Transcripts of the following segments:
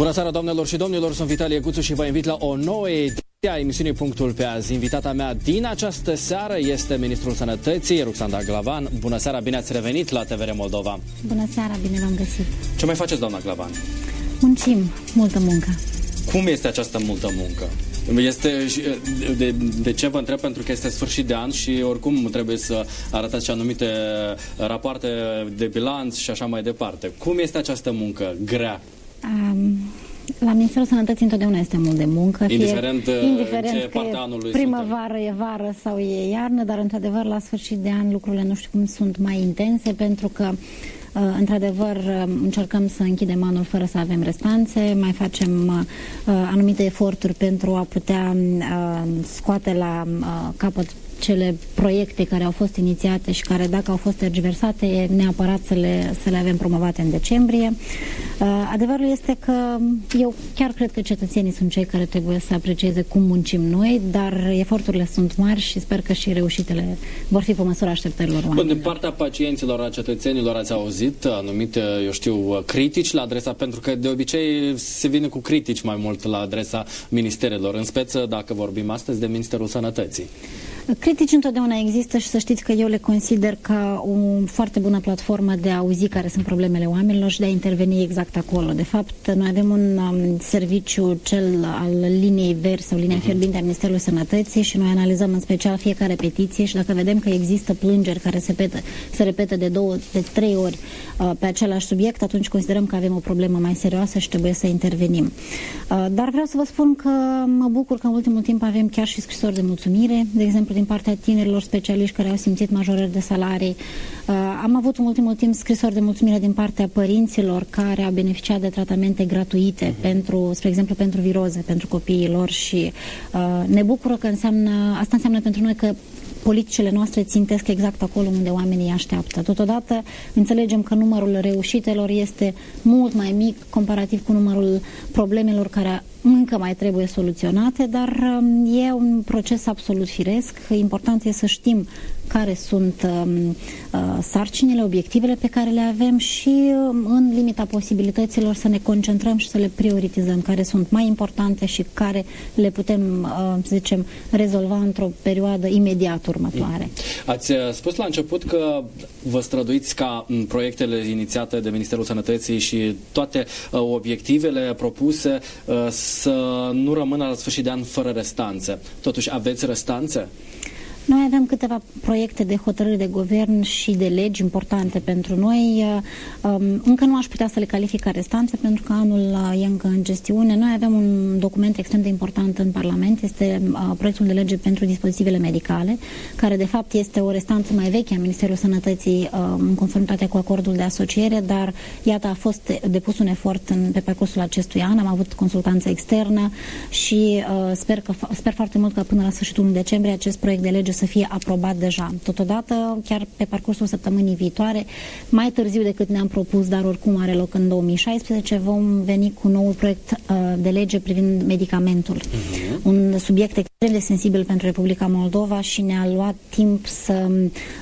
Bună seara, doamnelor și domnilor, sunt Vitalie Guțu și vă invit la o nouă ediție a emisiunii Punctul pe azi. Invitata mea din această seară este Ministrul Sănătății, Ruxanda Glavan. Bună seara, bine ați revenit la TVR Moldova. Bună seara, bine v-am găsit. Ce mai faceți, doamna Glavan? Muncim, multă muncă. Cum este această multă muncă? Este, de, de ce vă întreb? Pentru că este sfârșit de an și oricum trebuie să arătați și anumite rapoarte de bilanț și așa mai departe. Cum este această muncă grea? Um, la Ministerul Sănătății întotdeauna este mult de muncă. Indiferent, fie, indiferent ce parte anului primăvară, suntem. e vară sau e iarnă, dar într-adevăr la sfârșit de an lucrurile nu știu cum sunt mai intense pentru că Uh, într-adevăr, uh, încercăm să închidem anul fără să avem restanțe, mai facem uh, anumite eforturi pentru a putea scoate la capăt cele proiecte care au fost inițiate și care, dacă au fost tergiversate, e neapărat să le, să le avem promovate în decembrie. Uh, adevărul este că eu chiar cred că cetățenii sunt cei care trebuie să aprecieze cum muncim noi, dar eforturile sunt mari și sper că și reușitele vor fi pe măsura așteptărilor oamenilor. Bun, din partea pacienților, a cetățenilor, ați auzit anumite, eu știu, critici la adresa, pentru că de obicei se vine cu critici mai mult la adresa ministerelor, în speță dacă vorbim astăzi de Ministerul Sănătății. Critici întotdeauna există și să știți că eu le consider ca o foarte bună platformă de a auzi care sunt problemele oamenilor și de a interveni exact acolo. De fapt, noi avem un um, serviciu, cel al liniei verzi sau linia uh-huh. fierbinte a Ministerului Sănătății și noi analizăm în special fiecare petiție și dacă vedem că există plângeri care se, petă, se repetă de două, de trei ori uh, pe același subiect, atunci considerăm că avem o problemă mai serioasă și trebuie să intervenim. Uh, dar vreau să vă spun că mă bucur că în ultimul timp avem chiar și scrisori de mulțumire, de exemplu din partea tinerilor specialiști care au simțit majorări de salarii. Uh, am avut în ultimul timp scrisori de mulțumire din partea părinților care au beneficiat de tratamente gratuite, uh-huh. pentru, spre exemplu pentru viroze, pentru copiii lor și uh, ne bucură că înseamnă, asta înseamnă pentru noi că politicile noastre țintesc exact acolo unde oamenii așteaptă. Totodată înțelegem că numărul reușitelor este mult mai mic comparativ cu numărul problemelor care încă mai trebuie soluționate, dar um, e un proces absolut firesc. Important e să știm care sunt um, uh, sarcinile, obiectivele pe care le avem și um, în limita posibilităților să ne concentrăm și să le prioritizăm, care sunt mai importante și care le putem, uh, să zicem, rezolva într-o perioadă imediat următoare. Ați uh, spus la început că vă străduiți ca proiectele inițiate de Ministerul Sănătății și toate uh, obiectivele propuse uh, să nu rămână la sfârșit de an fără restanțe. Totuși, aveți restanțe? Noi avem câteva proiecte de hotărâri de guvern și de legi importante pentru noi. Um, încă nu aș putea să le calific ca restanțe pentru că anul uh, e încă în gestiune. Noi avem un document extrem de important în Parlament, este uh, proiectul de lege pentru dispozitivele medicale, care de fapt este o restanță mai veche a Ministerului Sănătății uh, în conformitate cu acordul de asociere, dar iată a fost depus un efort în, pe parcursul acestui an. Am avut consultanță externă și sper, că, sper foarte mult că până la sfârșitul decembrie acest proiect de lege să fie aprobat deja. Totodată, chiar pe parcursul săptămânii viitoare, mai târziu decât ne-am propus, dar oricum are loc în 2016, vom veni cu noul proiect uh, de lege privind medicamentul. Uh-huh. Un subiect extrem de sensibil pentru Republica Moldova și ne-a luat timp să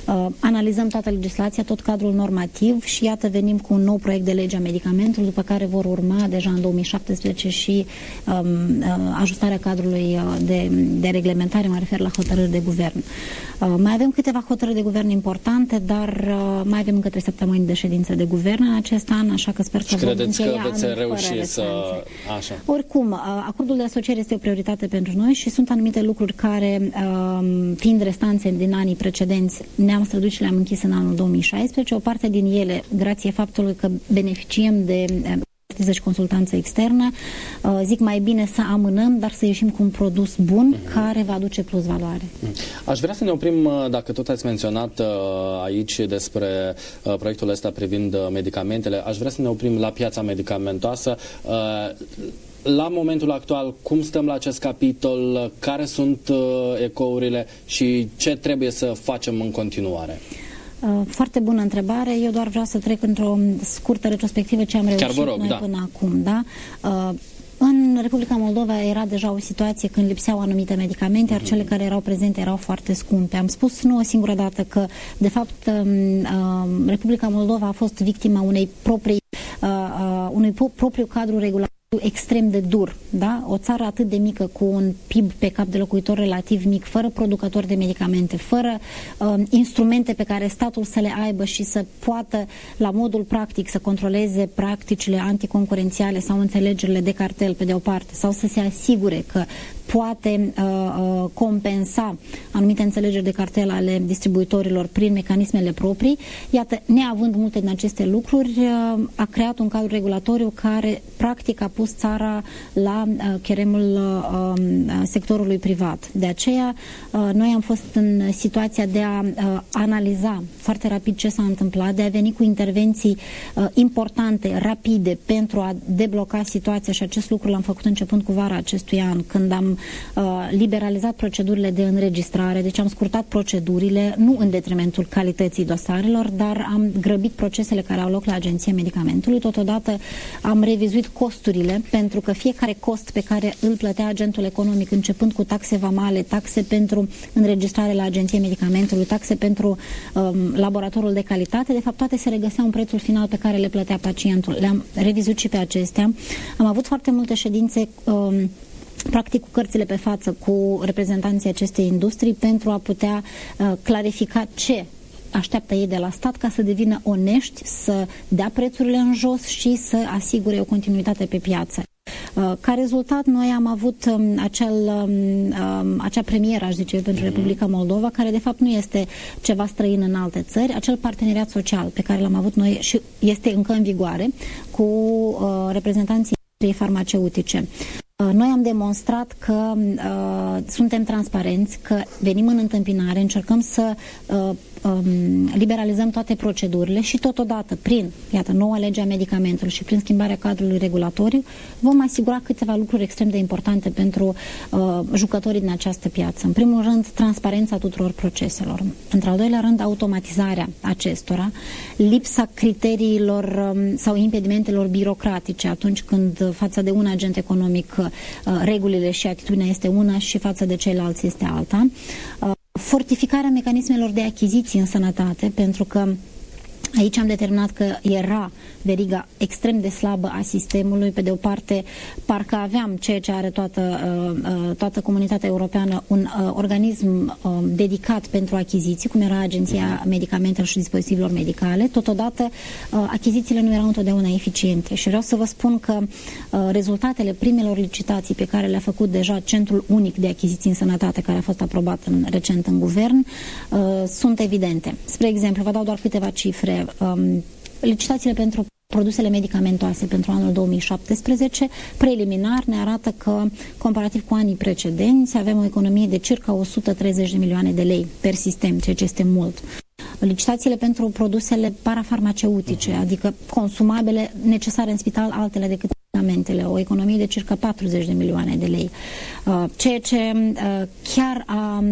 uh, analizăm toată legislația, tot cadrul normativ și iată venim cu un nou proiect de lege a medicamentului, după care vor urma deja în 2017 și um, uh, ajustarea cadrului uh, de, de reglementare, mă refer la hotărâri de guvern. Uh, mai avem câteva hotărâri de guvern importante, dar uh, mai avem încă trei săptămâni de ședință de guvern în acest an, așa că sper că și vom credeți că veți reuși să... Așa. Oricum, uh, acordul de asociere este o prioritate pentru noi și sunt anumite lucruri care, fiind restanțe din anii precedenți, ne-am străduit și le-am închis în anul 2016. O parte din ele, grație faptului că beneficiem de expertiză și consultanță externă. Uh, zic mai bine să amânăm, dar să ieșim cu un produs bun uh-huh. care va aduce plus valoare. Uh-huh. Aș vrea să ne oprim, uh, dacă tot ați menționat uh, aici despre proiectul ăsta privind medicamentele, aș vrea să ne oprim la piața medicamentoasă la momentul actual, cum stăm la acest capitol, care sunt ecourile și ce trebuie să facem în continuare? Uh, foarte bună întrebare. Eu doar vreau să trec într-o scurtă retrospectivă ce am reușit rog, noi da. până acum. Da? Uh, în Republica Moldova era deja o situație când lipseau anumite medicamente, iar cele care erau prezente erau foarte scumpe. Am spus nu o singură dată că, de fapt, um, um, Republica Moldova a fost victima unei proprii, uh, unui propriu cadru regulat extrem de dur, da? O țară atât de mică cu un PIB pe cap de locuitor relativ mic, fără producători de medicamente, fără uh, instrumente pe care statul să le aibă și să poată la modul practic să controleze practicile anticoncurențiale sau înțelegerile de cartel pe de o parte sau să se asigure că poate uh, uh, compensa anumite înțelegeri de cartel ale distribuitorilor prin mecanismele proprii. Iată, neavând multe din aceste lucruri, uh, a creat un cadru regulatoriu care practic a pus țara la uh, cheremul uh, um, sectorului privat. De aceea, uh, noi am fost în situația de a uh, analiza foarte rapid ce s-a întâmplat, de a veni cu intervenții uh, importante, rapide, pentru a debloca situația și acest lucru l-am făcut începând cu vara acestui an, când am uh, liberalizat procedurile de înregistrare, deci am scurtat procedurile, nu în detrimentul calității dosarelor, dar am grăbit procesele care au loc la Agenția Medicamentului. Totodată am revizuit costurile, pentru că fiecare cost pe care îl plătea agentul economic, începând cu taxe vamale, taxe pentru înregistrare la Agenția Medicamentului, taxe pentru um, laboratorul de calitate, de fapt toate se regăseau în prețul final pe care le plătea pacientul. Le-am revizuit și pe acestea. Am avut foarte multe ședințe um, practic cu cărțile pe față cu reprezentanții acestei industrii pentru a putea uh, clarifica ce așteaptă ei de la stat ca să devină onești, să dea prețurile în jos și să asigure o continuitate pe piață. Uh, ca rezultat, noi am avut um, acel, um, um, acea premieră, aș zice, pentru mhm. Republica Moldova, care de fapt nu este ceva străin în alte țări, acel parteneriat social pe care l-am avut noi și este încă în vigoare cu uh, reprezentanții farmaceutice. Uh, noi am demonstrat că uh, suntem transparenți, că venim în întâmpinare, încercăm să uh, um, liberalizăm toate procedurile și totodată prin, iată, noua lege a medicamentului și prin schimbarea cadrului regulatoriu vom asigura câteva lucruri extrem de importante pentru uh, jucătorii din această piață. În primul rând, transparența tuturor proceselor. Într-al doilea rând, automatizarea acestora, lipsa criteriilor um, sau impedimentelor birocratice atunci când față de un agent economic uh, regulile și atitudinea este una și față de ceilalți este alta. Uh, fortificarea mecanismelor de achiziții în sănătate, pentru că Aici am determinat că era veriga extrem de slabă a sistemului. Pe de o parte, parcă aveam ceea ce are toată, uh, uh, toată comunitatea europeană, un uh, organism dedicat pentru achiziții, cum era Agenția Medicamentelor și Dispozitivelor Medicale. Totodată, achizițiile nu erau întotdeauna eficiente și vreau să vă spun că rezultatele primelor licitații pe care le-a făcut deja Centrul Unic de Achiziții în Sănătate, care a fost aprobat în, recent în guvern, sunt evidente. Spre exemplu, vă dau doar câteva cifre. Um, licitațiile pentru produsele medicamentoase pentru anul 2017, preliminar ne arată că, comparativ cu anii precedenți, avem o economie de circa 130 de milioane de lei per sistem, ceea ce este mult. Licitațiile pentru produsele parafarmaceutice, adică consumabile necesare în spital, altele decât medicamentele, o economie de circa 40 de milioane de lei, uh, ceea ce uh, chiar a,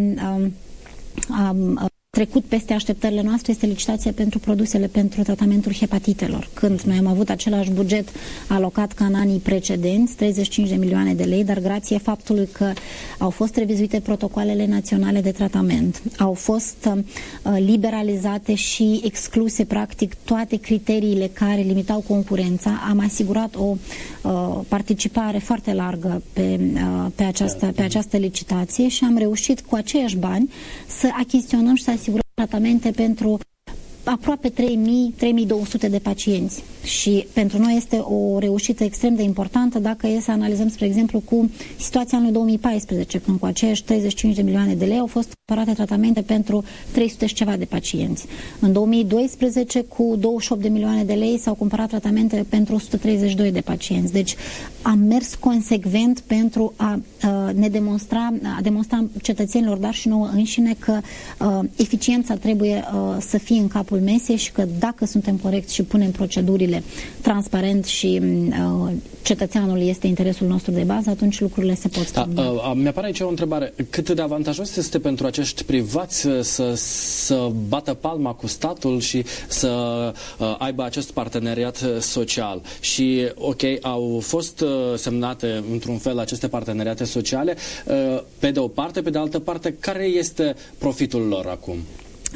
a, a trecut peste așteptările noastre este licitația pentru produsele pentru tratamentul hepatitelor. Când noi am avut același buget alocat ca în anii precedenți, 35 de milioane de lei, dar grație faptului că au fost revizuite protocoalele naționale de tratament, au fost uh, liberalizate și excluse practic toate criteriile care limitau concurența, am asigurat o uh, participare foarte largă pe, uh, pe, această, pe această licitație și am reușit cu aceiași bani să achiziționăm și să asigurăm tratamente pentru aproape 3.000-3.200 de pacienți și pentru noi este o reușită extrem de importantă dacă e să analizăm, spre exemplu, cu situația anului 2014, când cu acești 35 de milioane de lei au fost cumpărate tratamente pentru 300 și ceva de pacienți. În 2012, cu 28 de milioane de lei s-au cumpărat tratamente pentru 132 de pacienți. Deci am mers consecvent pentru a, a ne demonstra, a demonstra cetățenilor, dar și nouă înșine că a, eficiența trebuie a, să fie în capul mesei și că dacă suntem corecți și punem procedurile transparent și a, cetățeanul este interesul nostru de bază, atunci lucrurile se pot da, schimba. Da, mi-apare aici o întrebare. Cât de avantajos este pentru acești privați să, să, să bată palma cu statul și să uh, aibă acest parteneriat social? Și, ok, au fost uh, semnate într-un fel aceste parteneriate sociale, uh, pe de o parte, pe de altă parte, care este profitul lor acum?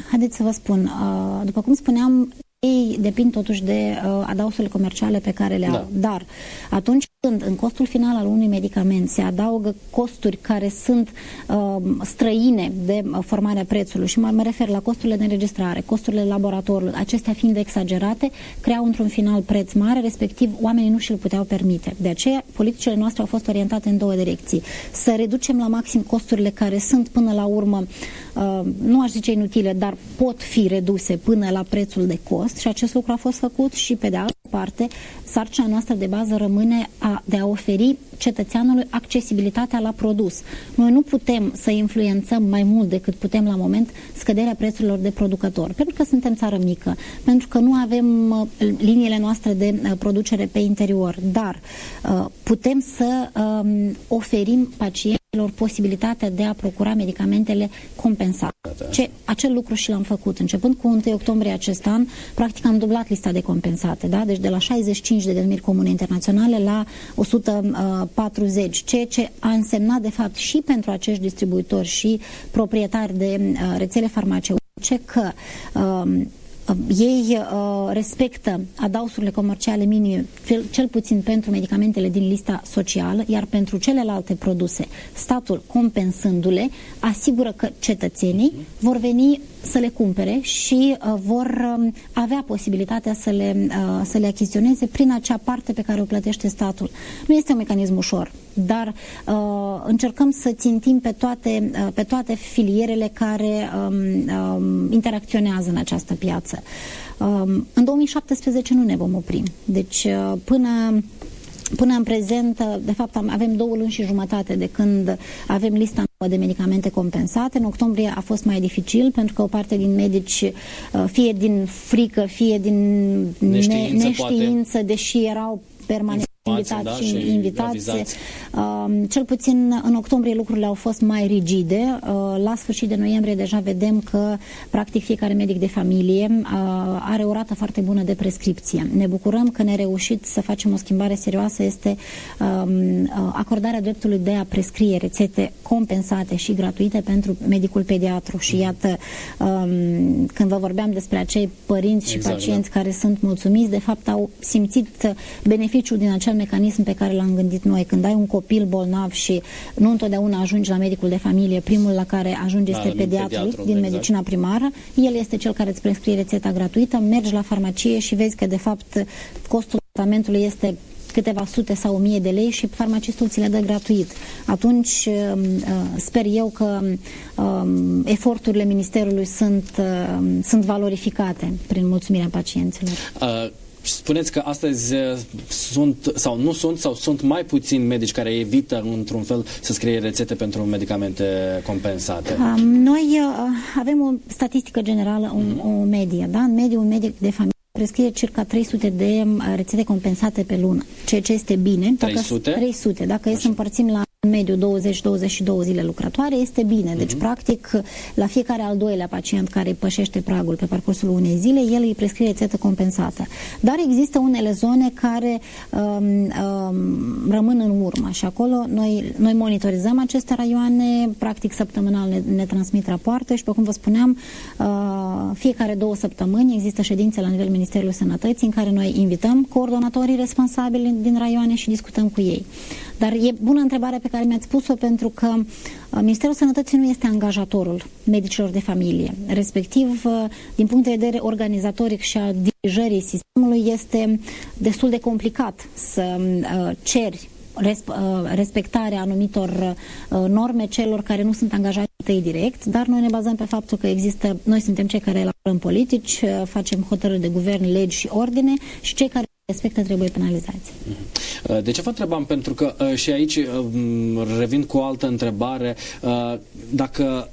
Haideți să vă spun, uh, după cum spuneam, ei depind totuși de uh, adausurile comerciale pe care le au. Da. Dar atunci când în costul final al unui medicament se adaugă costuri care sunt uh, străine de uh, formarea prețului și mă, mă refer la costurile de înregistrare, costurile laboratorului, acestea fiind exagerate, creau într-un final preț mare, respectiv oamenii nu și-l puteau permite. De aceea, politicile noastre au fost orientate în două direcții. Să reducem la maxim costurile care sunt până la urmă, uh, nu aș zice inutile, dar pot fi reduse până la prețul de cost și acest lucru a fost făcut și pe de altă parte, sarcina noastră de bază rămâne a, de a oferi cetățeanului accesibilitatea la produs. Noi nu putem să influențăm mai mult decât putem la moment scăderea prețurilor de producător, pentru că suntem țară mică, pentru că nu avem uh, liniile noastre de uh, producere pe interior, dar uh, putem să um, oferim pacienților posibilitatea de a procura medicamentele compensate. Ce, acel lucru și l-am făcut. Începând cu 1 octombrie acest an, practic am dublat lista de compensate, da? deci de la 65 de denumiri comune internaționale la 140, ceea ce a însemnat de fapt și pentru acești distribuitori și proprietari de uh, rețele farmaceutice că uh, ei uh, respectă adausurile comerciale minime, cel, cel puțin pentru medicamentele din lista socială, iar pentru celelalte produse, statul compensându-le, asigură că cetățenii vor veni să le cumpere și uh, vor uh, avea posibilitatea să le, uh, să le achiziționeze prin acea parte pe care o plătește statul. Nu este un mecanism ușor, dar uh, încercăm să țintim pe toate, uh, pe toate filierele care um, um, interacționează în această piață. Um, în 2017 nu ne vom opri. Deci uh, până Până în prezent, de fapt, avem două luni și jumătate de când avem lista de medicamente compensate. În octombrie a fost mai dificil pentru că o parte din medici, uh, fie din frică, fie din neștiință, neștiință deși erau permanent invitați da, și, și invitați. Uh, cel puțin în octombrie lucrurile au fost mai rigide. Uh, la sfârșit de noiembrie deja vedem că practic fiecare medic de familie uh, are o rată foarte bună de prescripție. Ne bucurăm că ne reușit să facem o schimbare serioasă este uh, acordarea dreptului de a prescrie rețete compensate și gratuite pentru medicul pediatru. Și iată, um, când vă vorbeam despre acei părinți exact, și pacienți da. care sunt mulțumiți, de fapt au simțit beneficiul din acel acel mecanism pe care l-am gândit noi. Când ai un copil bolnav și nu întotdeauna ajungi la medicul de familie, primul la care ajungi este da, pediatrul din, pediatru, din exact. medicina primară, el este cel care îți prescrie rețeta gratuită, mergi la farmacie și vezi că de fapt costul tratamentului este câteva sute sau o mie de lei și farmacistul ți le dă gratuit. Atunci um, uh, sper eu că um, eforturile Ministerului sunt, um, sunt valorificate prin mulțumirea pacienților. Uh Spuneți că astăzi uh, sunt sau nu sunt sau sunt mai puțini medici care evită într-un fel să scrie rețete pentru medicamente compensate. Noi uh, avem o statistică generală, o, mm. o medie, da? În medie un medic de familie prescrie circa 300 de uh, rețete compensate pe lună, ceea ce este bine. 300? Dacă, 300. Dacă Așa. e să împărțim la în mediu 20-22 zile lucrătoare, este bine. Deci, uh-huh. practic, la fiecare al doilea pacient care pășește pragul pe parcursul unei zile, el îi prescrie rețetă compensată. Dar există unele zone care um, um, rămân în urmă și acolo noi, noi monitorizăm aceste raioane, practic săptămânal ne, ne transmit rapoarte și, pe cum vă spuneam, uh, fiecare două săptămâni există ședințe la nivel Ministerului Sănătății în care noi invităm coordonatorii responsabili din raioane și discutăm cu ei. Dar e bună întrebarea pe care mi-ați spus-o pentru că uh, Ministerul Sănătății nu este angajatorul medicilor de familie. Respectiv, uh, din punct de vedere organizatoric și a dirijării sistemului, este destul de complicat să uh, ceri respectarea anumitor norme celor care nu sunt angajați tăi direct, dar noi ne bazăm pe faptul că există, noi suntem cei care elaborăm politici, facem hotărâri de guvern, legi și ordine și cei care respectă trebuie penalizați. Mhm. De ce vă întrebam? Pentru că uh, și aici uh, revin cu o altă întrebare. Uh, dacă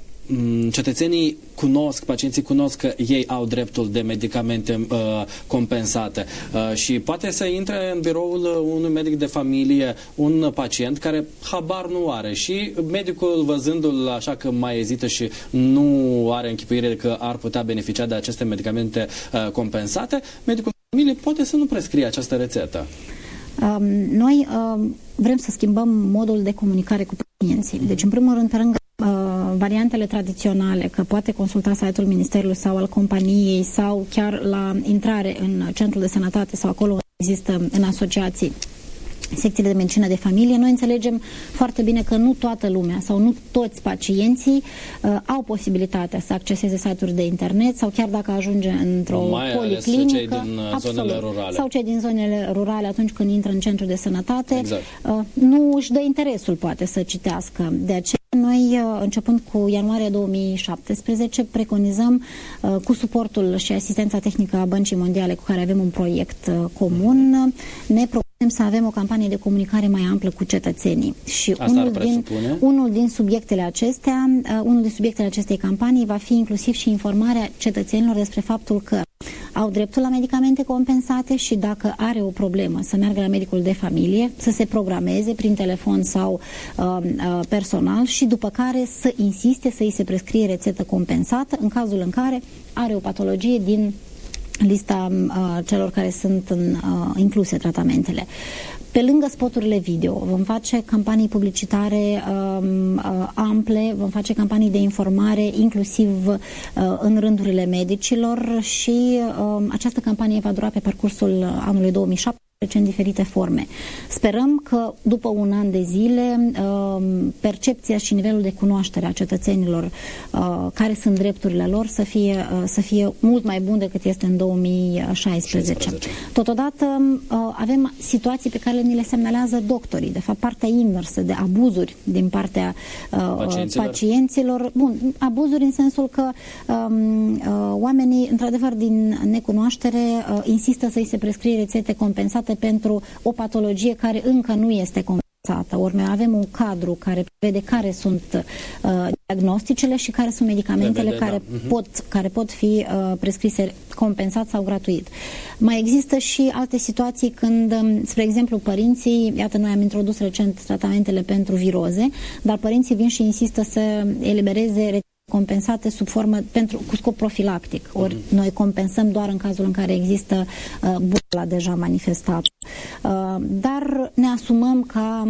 cetățenii cunosc, pacienții cunosc că ei au dreptul de medicamente uh, compensate uh, și poate să intre în biroul unui medic de familie un pacient care habar nu are și medicul văzându-l așa că mai ezită și nu are închipuire că ar putea beneficia de aceste medicamente uh, compensate, medicul familie poate să nu prescrie această rețetă. Um, noi um, vrem să schimbăm modul de comunicare cu pacienții. Deci, în primul rând, pe lângă uh, variantele tradiționale, că poate consulta site-ul Ministerului sau al companiei sau chiar la intrare în centrul de sănătate sau acolo există în asociații secțiile de medicină de familie, noi înțelegem foarte bine că nu toată lumea sau nu toți pacienții uh, au posibilitatea să acceseze site-uri de internet sau chiar dacă ajunge într-o Mai policlinică, cei din uh, absolut, zonele rurale. sau cei din zonele rurale atunci când intră în centru de sănătate, Exact. uh, nu își dă interesul poate să citească. De aceea noi, uh, începând cu ianuarie 2017, preconizăm uh, cu suportul și asistența tehnică a Băncii Mondiale cu care avem un proiect uh, comun, uh, ne propunem să avem o campanie de comunicare mai amplă cu cetățenii. Și Asta ar unul din, presupune? unul din subiectele acestea, uh, unul din subiectele acestei campanii va fi inclusiv și informarea cetățenilor despre faptul că au dreptul la medicamente compensate și dacă are o problemă să meargă la medicul de familie, să se programeze prin telefon sau uh, uh, personal și după care să insiste să îi se prescrie rețetă compensată în cazul în care are o patologie din lista uh, celor care sunt în, uh, incluse tratamentele. Pe lângă spoturile video, vom face campanii publicitare um, uh, ample, vom face campanii de informare, inclusiv uh, în rândurile medicilor și uh, această campanie va dura pe parcursul anului 2007 în diferite forme. Sperăm că după un an de zile um, percepția și nivelul de cunoaștere a cetățenilor uh, care sunt drepturile lor să fie, uh, să fie mult mai bun decât este în 2016. 16. Totodată uh, avem situații pe care ni le semnalează doctorii, de fapt partea inversă de abuzuri din partea Pacienților? pacienților. Bun, abuzuri în sensul că um, uh, oamenii, într-adevăr, din necunoaștere, uh, insistă să-i se prescrie rețete compensate pentru o patologie care încă nu este compensată. Ori noi avem un cadru care prevede care sunt uh, diagnosticele și care sunt medicamentele Prevede, care, da. Mhm. pot, care pot fi uh, prescrise compensat sau gratuit. Mai există și alte situații când, um, spre exemplu, părinții, iată, noi am introdus recent tratamentele pentru viroze, dar părinții vin și insistă să elibereze rețete compensate sub formă pentru, cu scop profilactic. Ori Mhm. noi compensăm doar în cazul în care există uh, boala deja manifestată. Uh, dar ne asumăm ca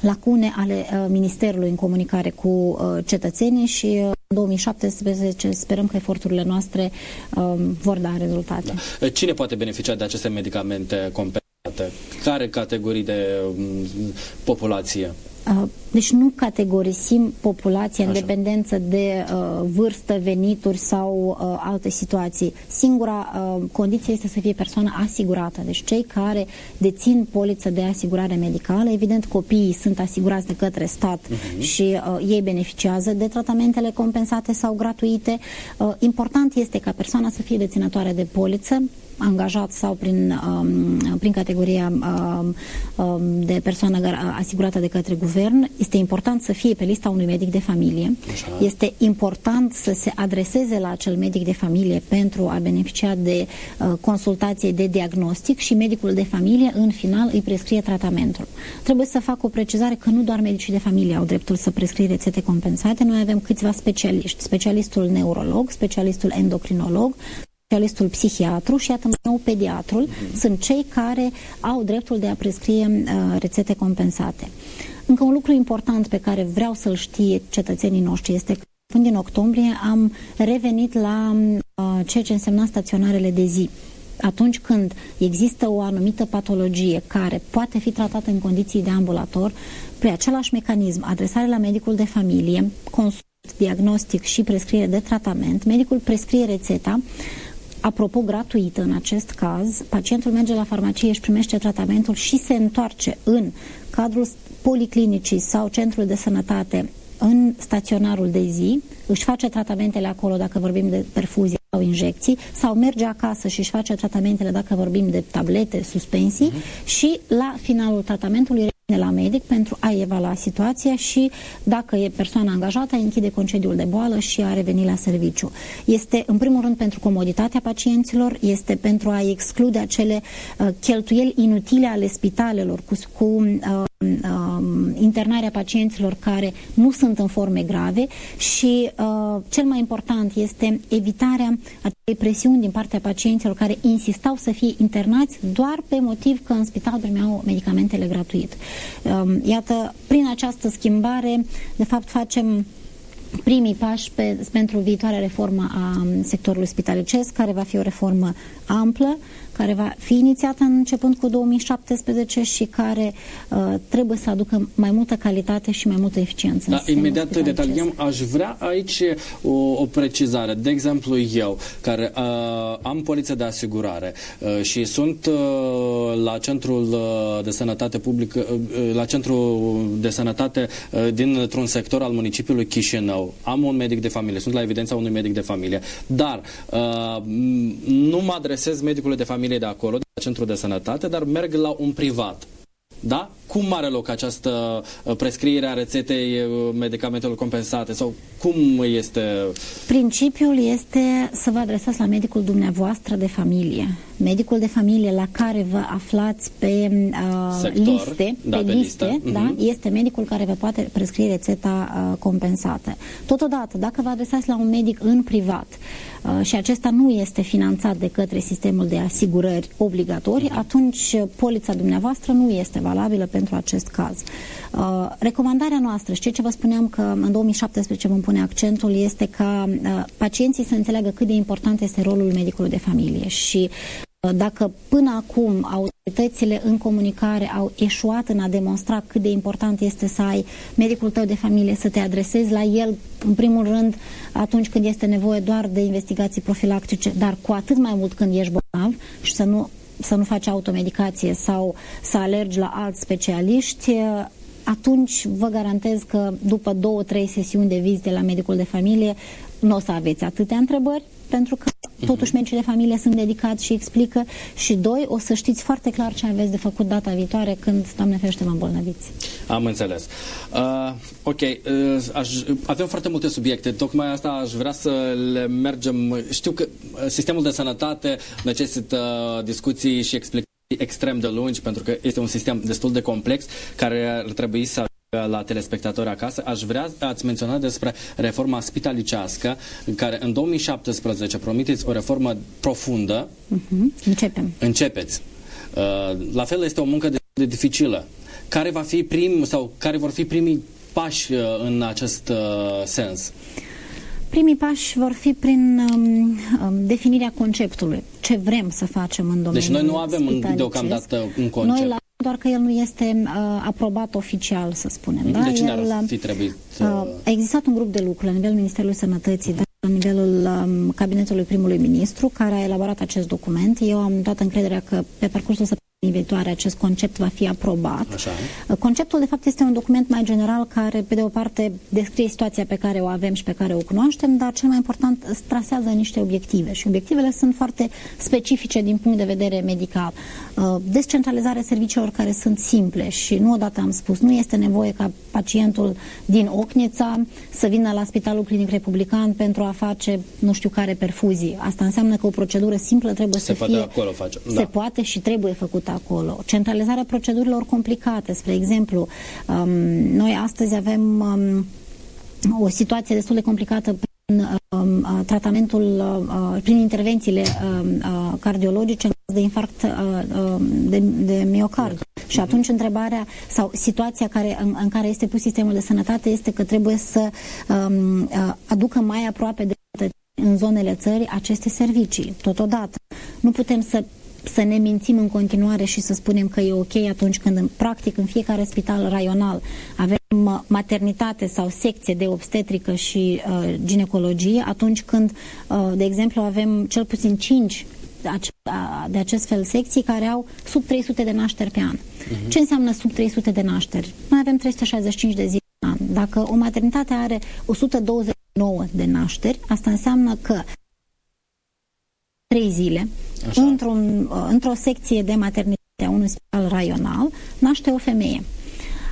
lacune ale uh, Ministerului în comunicare cu uh, cetățenii și uh, în 2017 sperăm că eforturile noastre uh, vor da rezultate. Cine poate beneficia de aceste medicamente compensate? Care categorii de um, populație? Uh, Deci nu categorisim populația în Așa. dependență de uh, vârstă, venituri sau uh, alte situații. Singura uh, condiție este să fie persoană asigurată. Deci cei care dețin poliță de asigurare medicală, evident copiii sunt asigurați de către stat Mhm. și uh, ei beneficiază de tratamentele compensate sau gratuite. Uh, important este ca persoana să fie deținătoare de poliță, angajat sau prin, um, prin categoria um, um, de persoană gar- asigurată de către guvern, este important să fie pe lista unui medic de familie. Așa. Este important să se adreseze la acel medic de familie pentru a beneficia de uh, consultație de diagnostic și medicul de familie în final îi prescrie tratamentul. Trebuie să fac o precizare că nu doar medicii de familie au dreptul să prescrie rețete compensate, noi avem câțiva specialiști, specialistul neurolog, specialistul endocrinolog, specialistul psihiatru și iată nou pediatrul sunt cei care au dreptul de a prescrie uh, rețete compensate. Încă un lucru important pe care vreau să-l știe cetățenii noștri este că până din octombrie am revenit la uh, ceea ce însemna staționarele de zi. Atunci când există o anumită patologie care poate fi tratată în condiții de ambulator, pe același mecanism, adresare la medicul de familie, consult, diagnostic și prescriere de tratament, medicul prescrie rețeta, apropo gratuită în acest caz, pacientul merge la farmacie, își primește tratamentul și se întoarce în cadrul policlinicii sau centrul de sănătate în staționarul de zi, își face tratamentele acolo dacă vorbim de perfuzie sau injecții, sau merge acasă și își face tratamentele dacă vorbim de tablete, suspensii uh-huh. și la finalul tratamentului revine la medic pentru a evalua situația și dacă e persoana angajată, închide concediul de boală și a reveni la serviciu. Este în primul rând pentru comoditatea pacienților, este pentru a exclude acele uh, cheltuieli inutile ale spitalelor cu, cu uh, uh, internarea pacienților care nu sunt în forme grave și uh, cel mai important este evitarea acelei presiuni din partea pacienților care insistau să fie internați doar pe motiv că în spital primeau medicamentele gratuit. Uh, iată, prin această schimbare, de fapt, facem primii pași pe, pentru viitoarea reformă a sectorului spitalicesc, care va fi o reformă amplă, care va fi inițiată începând cu 2017 și care uh, trebuie să aducă mai multă calitate și mai multă eficiență. Da, imediat detaliem. Aș vrea aici o, o precizare. De exemplu, eu, care uh, am poliță de asigurare uh, și sunt uh, la centrul uh, de sănătate publică, uh, la centrul de sănătate uh, dintr-un sector al municipiului Chișinău. Am un medic de familie, sunt la evidența unui medic de familie, dar uh, nu mă adresez medicului de familie de acolo, de la centrul de sănătate, dar merg la un privat. Da? Cum are loc această uh, prescriere a rețetei uh, medicamentelor compensate sau cum este? Principiul este să vă adresați la medicul dumneavoastră de familie. Medicul de familie la care vă aflați pe uh, Sector, liste, da, pe, pe liste, listă. da, uh-huh. este medicul care vă poate prescrie rețeta uh, compensată. Totodată, dacă vă adresați la un medic în privat, uh, Uh, și acesta nu este finanțat de către sistemul de asigurări obligatorii, atunci uh, polița dumneavoastră nu este valabilă pentru acest caz. Uh, recomandarea noastră și ceea ce vă spuneam că în 2017 vom pune accentul este ca pacienții să înțeleagă cât de important este rolul medicului de familie și dacă până acum autoritățile în comunicare au eșuat în a demonstra cât de important este să ai medicul tău de familie, să te adresezi la el, în primul rând, atunci când este nevoie doar de investigații profilactice, dar cu atât mai mult când ești bolnav și să nu, să nu faci automedicație sau să alergi la alți specialiști, atunci vă garantez că după două, trei sesiuni de vizite la medicul de familie nu o să aveți atâtea întrebări, pentru că totuși medicii de familie sunt dedicați și explică și doi, o să știți foarte clar ce aveți de făcut data viitoare când, Doamne ferește, mă îmbolnăviți. Am înțeles. Uh, ok, uh, aș, avem foarte multe subiecte, tocmai asta aș vrea să le mergem. Știu că uh, sistemul de sănătate necesită discuții și explicații extrem de lungi, pentru că este un sistem destul de complex care ar trebui să la telespectatori acasă, aș vrea, ați menționat despre reforma spitalicească, în care în 2017 promiteți o reformă profundă. Uh-huh. Începem. Începeți. Uh, la fel este o muncă de, de dificilă. Care va fi prim sau care vor fi primii pași uh, în acest uh, sens? Primii pași vor fi prin um, um, definirea conceptului. Ce vrem să facem în domeniul Deci noi nu avem deocamdată un concept. Noi la doar că el nu este uh, aprobat oficial, să spunem. De da? cine el, ar fi trebuit? Uh... Uh, a existat un grup de lucru la nivelul Ministerului Sănătății, de la nivelul um, cabinetului primului ministru, care a elaborat acest document. Eu am toată încrederea că pe parcursul săptămânii viitoare acest concept va fi aprobat. Așa. Conceptul, de fapt, este un document mai general care, pe de o parte, descrie situația pe care o avem și pe care o cunoaștem, dar cel mai important, trasează niște obiective și obiectivele sunt foarte specifice din punct de vedere medical. Uh, descentralizarea serviciilor care sunt simple și nu odată am spus, nu este nevoie ca pacientul din Ocnița să vină la Spitalul Clinic Republican pentru a face nu știu care perfuzii. Asta înseamnă că o procedură simplă trebuie se să poate fie... acolo face. Se da. poate și trebuie făcută acolo. Centralizarea procedurilor complicate, spre exemplu, um, noi astăzi avem um, o situație destul de complicată prin um, uh, tratamentul, uh, uh, prin intervențiile um, uh, cardiologice în caz de infarct uh, uh, de, de miocard. Și atunci întrebarea sau situația care, în, în care este pus sistemul de sănătate este că trebuie să um, uh, aducă mai aproape de în zonele țării aceste servicii. Totodată, nu putem să să ne mințim în continuare și să spunem că e ok atunci când, în, practic, în fiecare spital raional avem maternitate sau secție de obstetrică și uh, ginecologie, atunci când, uh, de exemplu, avem cel puțin 5 de acest fel secții care au sub 300 de nașteri pe an. Uh-huh. Ce înseamnă sub 300 de nașteri? Noi avem 365 de zile pe an. Dacă o maternitate are 129 de nașteri, asta înseamnă că 3 zile într-un, uh, într-o secție de maternitate a unui spital raional naște o femeie.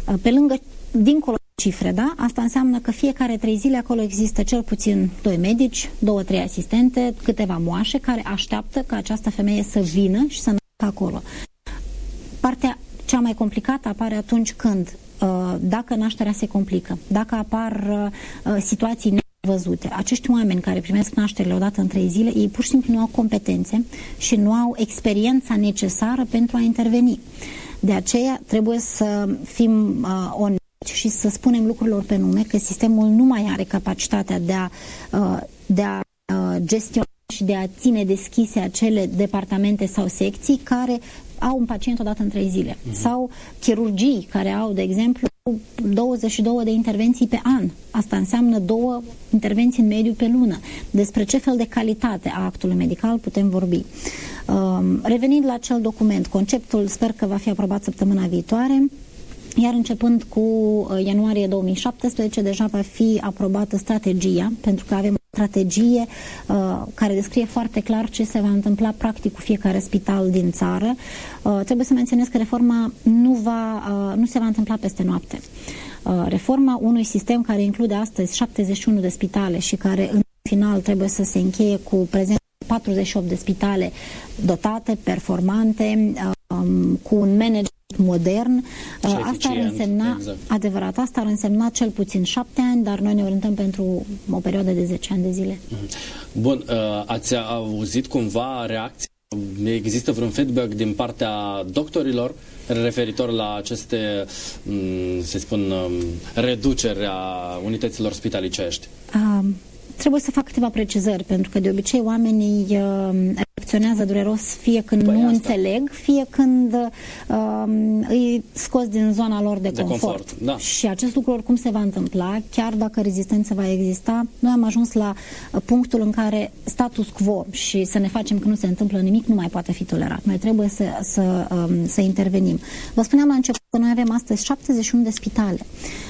Uh, pe lângă, dincolo cifre, da? Asta înseamnă că fiecare trei zile acolo există cel puțin doi medici, două, trei asistente, câteva moașe care așteaptă ca această femeie să vină și să nască acolo. Partea cea mai complicată apare atunci când, uh, dacă nașterea se complică, dacă apar situații văzute. Acești oameni care primesc nașterile odată în trei zile, ei pur și simplu nu au competențe și nu au experiența necesară pentru a interveni. De aceea trebuie să fim uh, onești și să spunem lucrurilor pe nume că sistemul nu mai are capacitatea de a, uh, de a uh, gestiona și de a ține deschise acele departamente sau secții care au un pacient odată în trei zile. Mm-hmm. Sau chirurgii care au, de exemplu, 22 de intervenții pe an. Asta înseamnă două intervenții în mediu pe lună. Despre ce fel de calitate a actului medical putem vorbi. Um, revenind la acel document, conceptul sper că va fi aprobat săptămâna viitoare. Iar începând cu uh, ianuarie 2017 deja va fi aprobată strategia, pentru că avem o strategie uh, care descrie foarte clar ce se va întâmpla practic cu fiecare spital din țară. Uh, trebuie să menționez că reforma nu, va, uh, nu se va întâmpla peste noapte. Uh, reforma unui sistem care include astăzi 71 de spitale și care în final trebuie să se încheie cu prezența 48 de spitale dotate, performante, um, cu un manager modern. Uh, asta ar însemna, exact. adevărat, asta ar însemna cel puțin șapte ani, dar noi ne orientăm pentru o perioadă de 10 ani de zile. Mhm. Bun, uh, ați auzit cumva reacții? Există vreun feedback din partea doctorilor referitor la aceste, mm, să spun, um, reduceri a unităților spitalicești? Um, trebuie să fac câteva precizări, pentru că de obicei oamenii uh, reacționează dureros fie când păi nu asta. înțeleg, fie când uh, îi scos din zona lor de, de confort. confort da. Și acest lucru oricum se va întâmpla, chiar dacă rezistența va exista. Noi am ajuns la uh, punctul în care status quo și să ne facem că nu se întâmplă nimic nu mai poate fi tolerat. Noi trebuie să, să, um, să intervenim. Vă spuneam la început că noi avem astăzi 71 de spitale.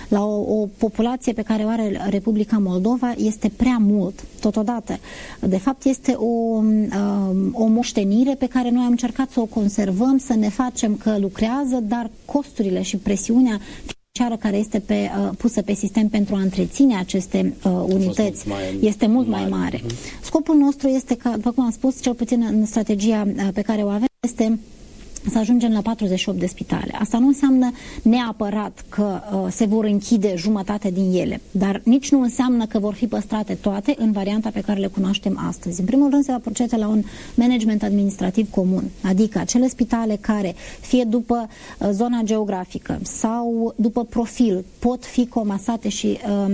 La o, o populație pe care o are Republica Moldova este prea mult, totodată. De fapt, este o, um, o moștenire pe care noi am încercat să o conservăm, să ne facem că lucrează, dar costurile și presiunea financiară care este pe, uh, pusă pe sistem pentru a întreține aceste uh, unități mult mai, este mult mai mare. mare. Scopul nostru este că, după cum am spus, cel puțin în strategia uh, pe care o avem, este să ajungem la 48 de spitale. Asta nu înseamnă neapărat că uh, se vor închide jumătate din ele, dar nici nu înseamnă că vor fi păstrate toate în varianta pe care le cunoaștem astăzi. În primul rând se va procede la un management administrativ comun, adică acele spitale care, fie după uh, zona geografică sau după profil, pot fi comasate și uh,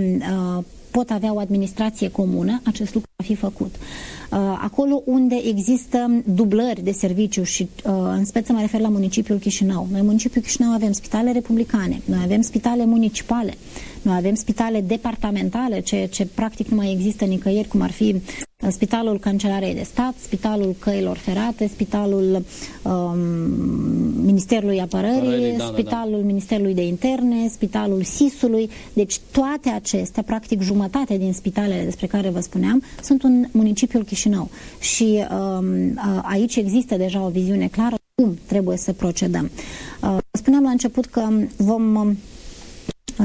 uh, pot avea o administrație comună, acest lucru va fi făcut. Uh, acolo unde există dublări de serviciu și uh, în speță mă refer la municipiul Chișinău. Noi în municipiul Chișinău avem spitale republicane, noi avem spitale municipale, noi avem spitale departamentale, ceea ce practic nu mai există nicăieri, cum ar fi Spitalul Cancelarei de Stat, Spitalul Căilor Ferate, Spitalul um, Ministerului Apărării, Apărării da, Spitalul da, da. Ministerului de Interne, Spitalul SIS-ului. Deci toate acestea, practic jumătate din spitalele despre care vă spuneam, sunt în municipiul Chișinău. Și um, aici există deja o viziune clară cum trebuie să procedăm. Uh, spuneam la început că vom Uh,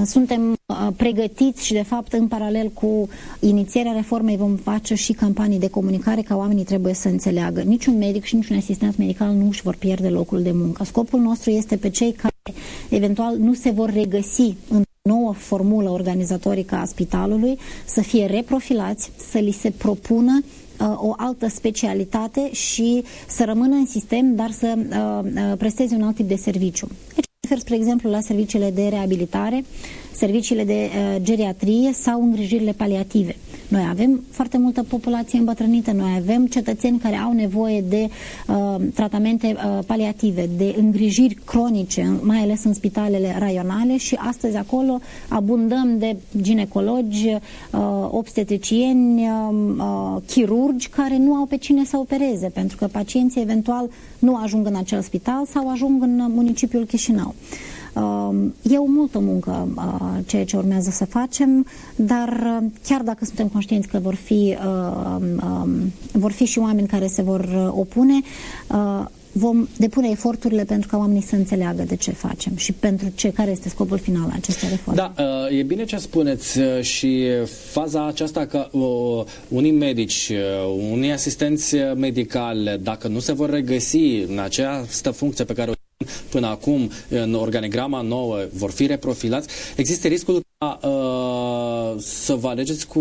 suntem uh, pregătiți și, de fapt, în paralel cu inițierea reformei vom face și campanii de comunicare ca oamenii trebuie să înțeleagă. Niciun medic și niciun asistent medical nu își vor pierde locul de muncă. Scopul nostru este pe cei care eventual nu se vor regăsi în nouă formulă organizatorică a spitalului să fie reprofilați, să li se propună uh, o altă specialitate și să rămână în sistem, dar să uh, uh, presteze un alt tip de serviciu. Deci, refer, spre exemplu, la serviciile de reabilitare, serviciile de uh, geriatrie sau îngrijirile paliative. Noi avem foarte multă populație îmbătrânită, noi avem cetățeni care au nevoie de uh, tratamente uh, paliative, de îngrijiri cronice, mai ales în spitalele raionale și astăzi acolo abundăm de ginecologi, uh, obstetricieni, uh, uh, chirurgi care nu au pe cine să opereze, pentru că pacienții eventual nu ajung în acel spital sau ajung în municipiul Chișinău. Um, e o multă muncă uh, ceea ce urmează să facem, dar uh, chiar dacă suntem conștienți că vor fi, uh, um, vor fi și oameni care se vor opune, vom depune eforturile pentru ca oamenii să înțeleagă de ce facem și pentru ce, care este scopul final al acestei reforme. Da, e bine ce spuneți și faza aceasta că unii medici, unii asistenți medicali, dacă nu se vor regăsi în această funcție pe care o până acum în organigrama nouă vor fi reprofilați, există riscul ca uh, să vă alegeți cu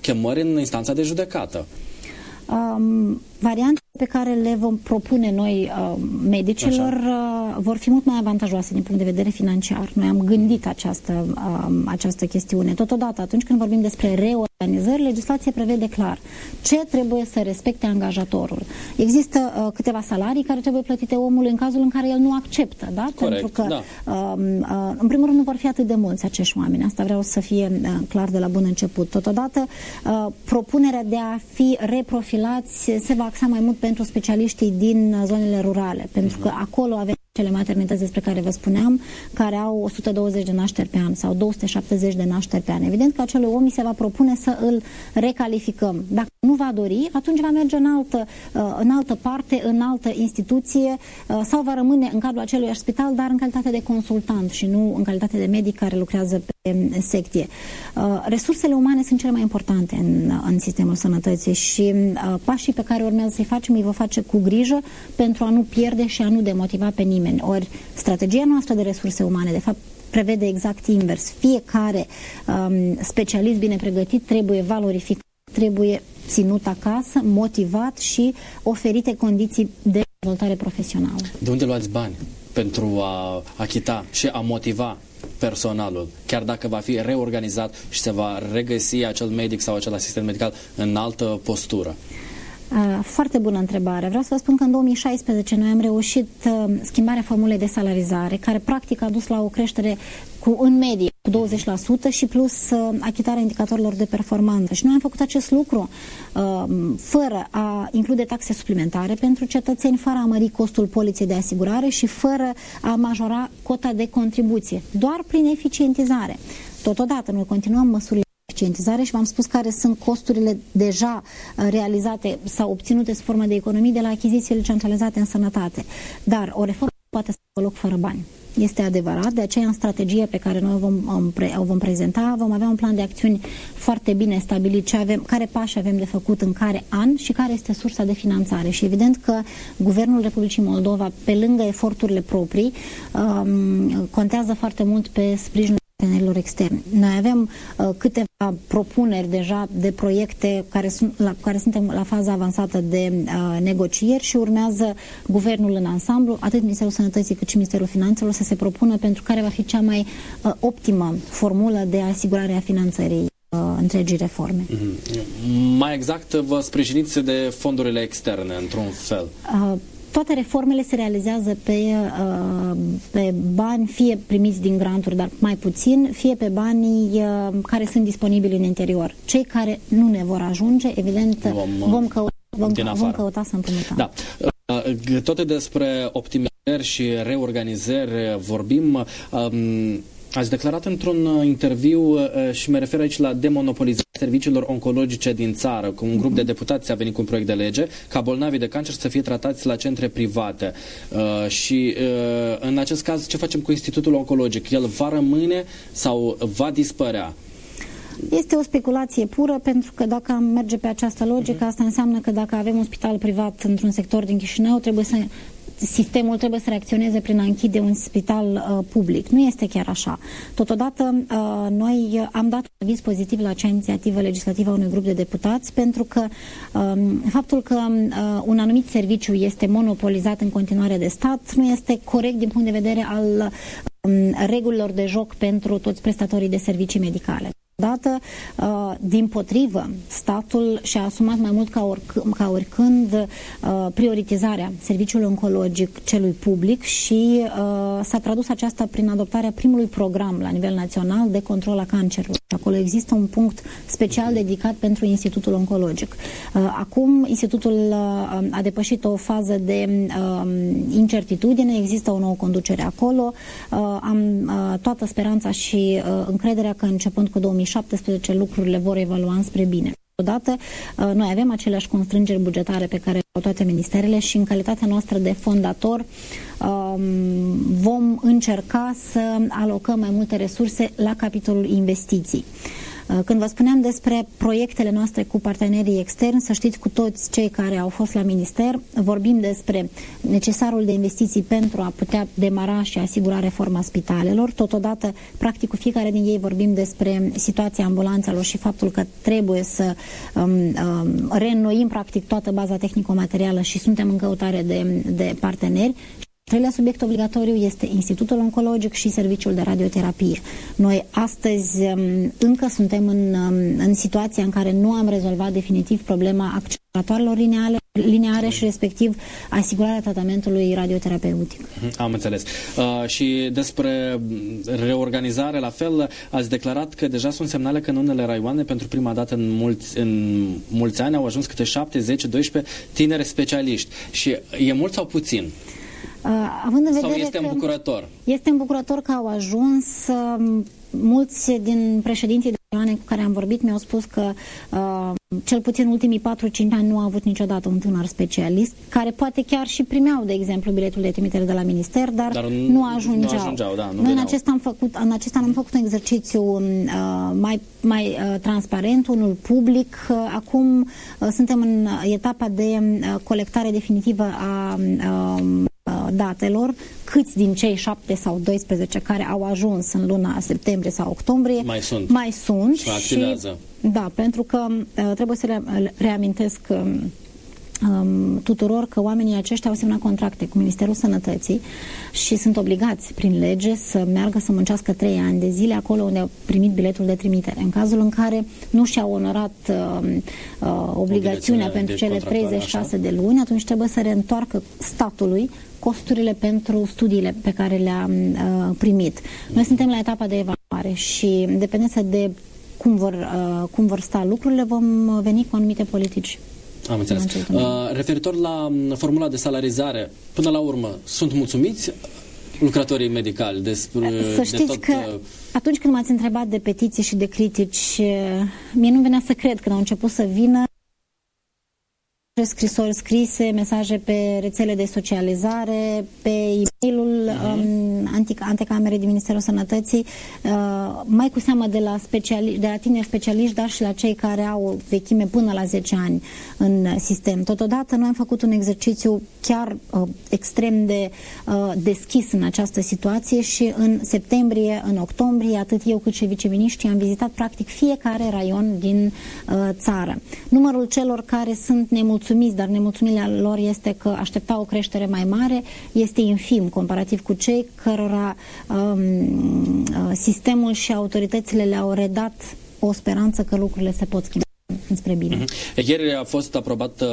chemări în instanța de judecată. Uh, um, variante pe care le vom propune noi uh, medicilor uh, vor fi mult mai avantajoase din punct de vedere financiar. Noi am gândit această, uh, această chestiune. Totodată, atunci când vorbim despre reorganizări, legislația prevede clar ce trebuie să respecte angajatorul. Există uh, câteva salarii care trebuie plătite omului în cazul în care el nu acceptă, da? Corect, Pentru că, da. uh, uh, în primul rând, nu vor fi atât de mulți acești oameni. Asta vreau să fie uh, clar de la bun început. Totodată, uh, propunerea de a fi reprofilați se va axa mai mult pentru specialiștii din uh, zonele rurale, pentru că acolo avem cele maternități despre care vă spuneam, care au 120 de nașteri pe an sau 270 de nașteri pe an. Evident că acelui om se va propune să îl recalificăm. Dacă nu va dori, atunci va merge în altă, uh, în altă parte, în altă instituție uh, sau va rămâne în cadrul acelui spital, dar în calitate de consultant și nu în calitate de medic care lucrează pe um, secție. Resursele umane sunt cele mai importante în, în sistemul sănătății și pașii pe care urmează să-i facem îi vă face cu grijă pentru a nu pierde și a nu demotiva pe nimeni nimeni. Ori strategia noastră de resurse umane, de fapt, prevede exact invers. Fiecare um, specialist bine pregătit trebuie valorificat, trebuie ținut acasă, motivat și oferite condiții de dezvoltare profesională. De unde luați bani pentru a achita și a motiva personalul, chiar dacă va fi reorganizat și se va regăsi acel medic sau acel asistent medical în altă postură? Foarte bună întrebare. Vreau să vă spun că în 2016 noi am reușit uh, schimbarea formulei de salarizare, care practic a dus la o creștere cu în medie cu 20% și plus uh, achitarea indicatorilor de performanță. Și noi am făcut acest lucru uh, fără a include taxe suplimentare pentru cetățeni, fără a mări costul poliției de asigurare și fără a majora cota de contribuție, doar prin eficientizare. Totodată, noi continuăm măsurile eficientizare și v-am spus care sunt costurile deja uh, realizate sau obținute sub formă de economii de la achizițiile centralizate în sănătate. Dar o reformă poate să aibă loc fără bani. Este adevărat, de aceea în strategie pe care noi o vom, o vom prezenta vom avea un plan de acțiuni foarte bine stabilit, ce avem, care pași avem de făcut în care an și care este sursa de finanțare. Și evident că Guvernul Republicii Moldova, pe lângă eforturile proprii, um, contează foarte mult pe sprijinul partenerilor externi. Noi avem uh, câteva propuneri deja de proiecte care, sunt, la, care suntem la faza avansată de uh, negocieri și urmează guvernul în ansamblu, atât Ministerul Sănătății cât și Ministerul Finanțelor să se propună pentru care va fi cea mai uh, optimă formulă de asigurare a finanțării uh, întregii reforme. Mm-hmm. Mai exact, vă sprijiniți de fondurile externe, într-un fel. Uh, toate reformele se realizează pe, uh, pe bani, fie primiți din granturi, dar mai puțin, fie pe banii uh, care sunt disponibili în interior. Cei care nu ne vor ajunge, evident, vom, uh, vom, căuta, vom, vom căuta să împrumutăm. Da. Toate despre optimizări și reorganizări vorbim. Um, Ați declarat într-un uh, interviu uh, și mă refer aici la demonopolizarea serviciilor oncologice din țară, cu un grup de deputați a venit cu un proiect de lege ca bolnavii de cancer să fie tratați la centre private. Uh, și în acest caz ce facem cu Institutul Oncologic? El va rămâne sau va dispărea? Este o speculație pură pentru că dacă am merge pe această logică, asta înseamnă că dacă avem un spital privat într-un sector din Chișinău, trebuie să sistemul trebuie să reacționeze prin a închide un spital uh, public. Nu este chiar așa. Totodată, uh, noi am dat un aviz pozitiv la acea inițiativă legislativă a unui grup de deputați pentru că uh, faptul că uh, un anumit serviciu este monopolizat în continuare de stat nu este corect din punct de vedere al um, regulilor de joc pentru toți prestatorii de servicii medicale dată, uh, din potrivă, statul și-a asumat mai mult ca, oric ca oricând uh, prioritizarea serviciului oncologic celui public și uh, s-a tradus aceasta prin adoptarea primului program la nivel național de control a cancerului. Acolo există un punct special dedicat pentru Institutul Oncologic. Acum, Institutul a depășit o fază de incertitudine, există o nouă conducere acolo, am toată speranța și încrederea că începând cu 2000 2017 lucrurile vor evalua spre bine. Odată, uh, noi avem aceleași constrângeri bugetare pe care au toate ministerele și în calitatea noastră de fondator um, vom încerca să alocăm mai multe resurse la capitolul investiții. Când vă spuneam despre proiectele noastre cu partenerii externi, să știți cu toți cei care au fost la minister, vorbim despre necesarul de investiții pentru a putea demara și asigura reforma spitalelor. Totodată, practic, cu fiecare din ei vorbim despre situația ambulanțelor și faptul că trebuie să um, um, reînnoim practic toată baza tehnico-materială și suntem în căutare de, de parteneri. Treilea subiect obligatoriu este Institutul Oncologic și Serviciul de Radioterapie. Noi astăzi um, încă suntem în, um, în situația în care nu am rezolvat definitiv problema acceleratoarelor lineare, lineare și respectiv asigurarea tratamentului radioterapeutic. Mhm, am înțeles. Uh, și despre reorganizare, la fel, ați declarat că deja sunt semnale că în unele raioane, pentru prima dată în mulți, în mulți ani, au ajuns câte 7, 10, 12 tineri specialiști. Și e mult sau puțin? Uh, având în vedere Sau este îmbucurător? Este îmbucurător că au ajuns. Uh, mulți din președinții de raioane cu care am vorbit mi-au spus că uh, cel puțin ultimii 4-5 ani nu a avut niciodată un tânăr specialist, care poate chiar și primeau, de exemplu, biletul de trimitere de la minister, dar, dar nu ajungeau. Nu ajungeau da, nu Noi în acesta, am făcut, în acesta am făcut un exercițiu uh, mai, mai uh, transparent, unul public. Uh, acum uh, suntem în etapa de uh, colectare definitivă a uh, datelor, câți din cei 7 sau 12 care au ajuns în luna septembrie sau octombrie mai sunt, mai sunt și, activează. și da, pentru că uh, trebuie să re reamintesc um, um, tuturor că oamenii aceștia au semnat contracte cu Ministerul Sănătății și sunt obligați prin lege să meargă să muncească trei ani de zile acolo unde au primit biletul de trimitere. În cazul în care nu și-au onorat uh, uh, obligațiunea pentru cele 36 așa? de luni, atunci trebuie să reîntoarcă statului costurile pentru studiile pe care le-a uh, primit. Noi suntem la etapa de evaluare și dependență de cum vor, uh, cum vor sta lucrurile, vom veni cu anumite politici. Am înțeles. Uh, referitor la um, formula de salarizare, până la urmă, sunt mulțumiți lucrătorii medicali despre Să știți de tot, că uh, atunci când m-ați întrebat de petiții și de critici, uh, mie nu venea să cred când au început să vină scrisori scrise, mesaje pe rețele de socializare, pe e-mailul uh-huh. um, antecamerei din Ministerul Sănătății, uh, mai cu seamă de la, speciali- de la tineri specialiști, dar și la cei care au o vechime până la 10 ani în sistem. Totodată, noi am făcut un exercițiu chiar uh, extrem de uh, deschis în această situație și în septembrie, în octombrie, atât eu cât și viceministrii am vizitat practic fiecare raion din uh, țară. Numărul celor care sunt nemulțumiți mulțumiți, dar nemulțumirea lor este că aștepta o creștere mai mare, este infim comparativ cu cei cărora um, uh, sistemul și autoritățile le-au redat o speranță că lucrurile se pot schimba spre bine. Uh-huh. Ieri a fost aprobat uh,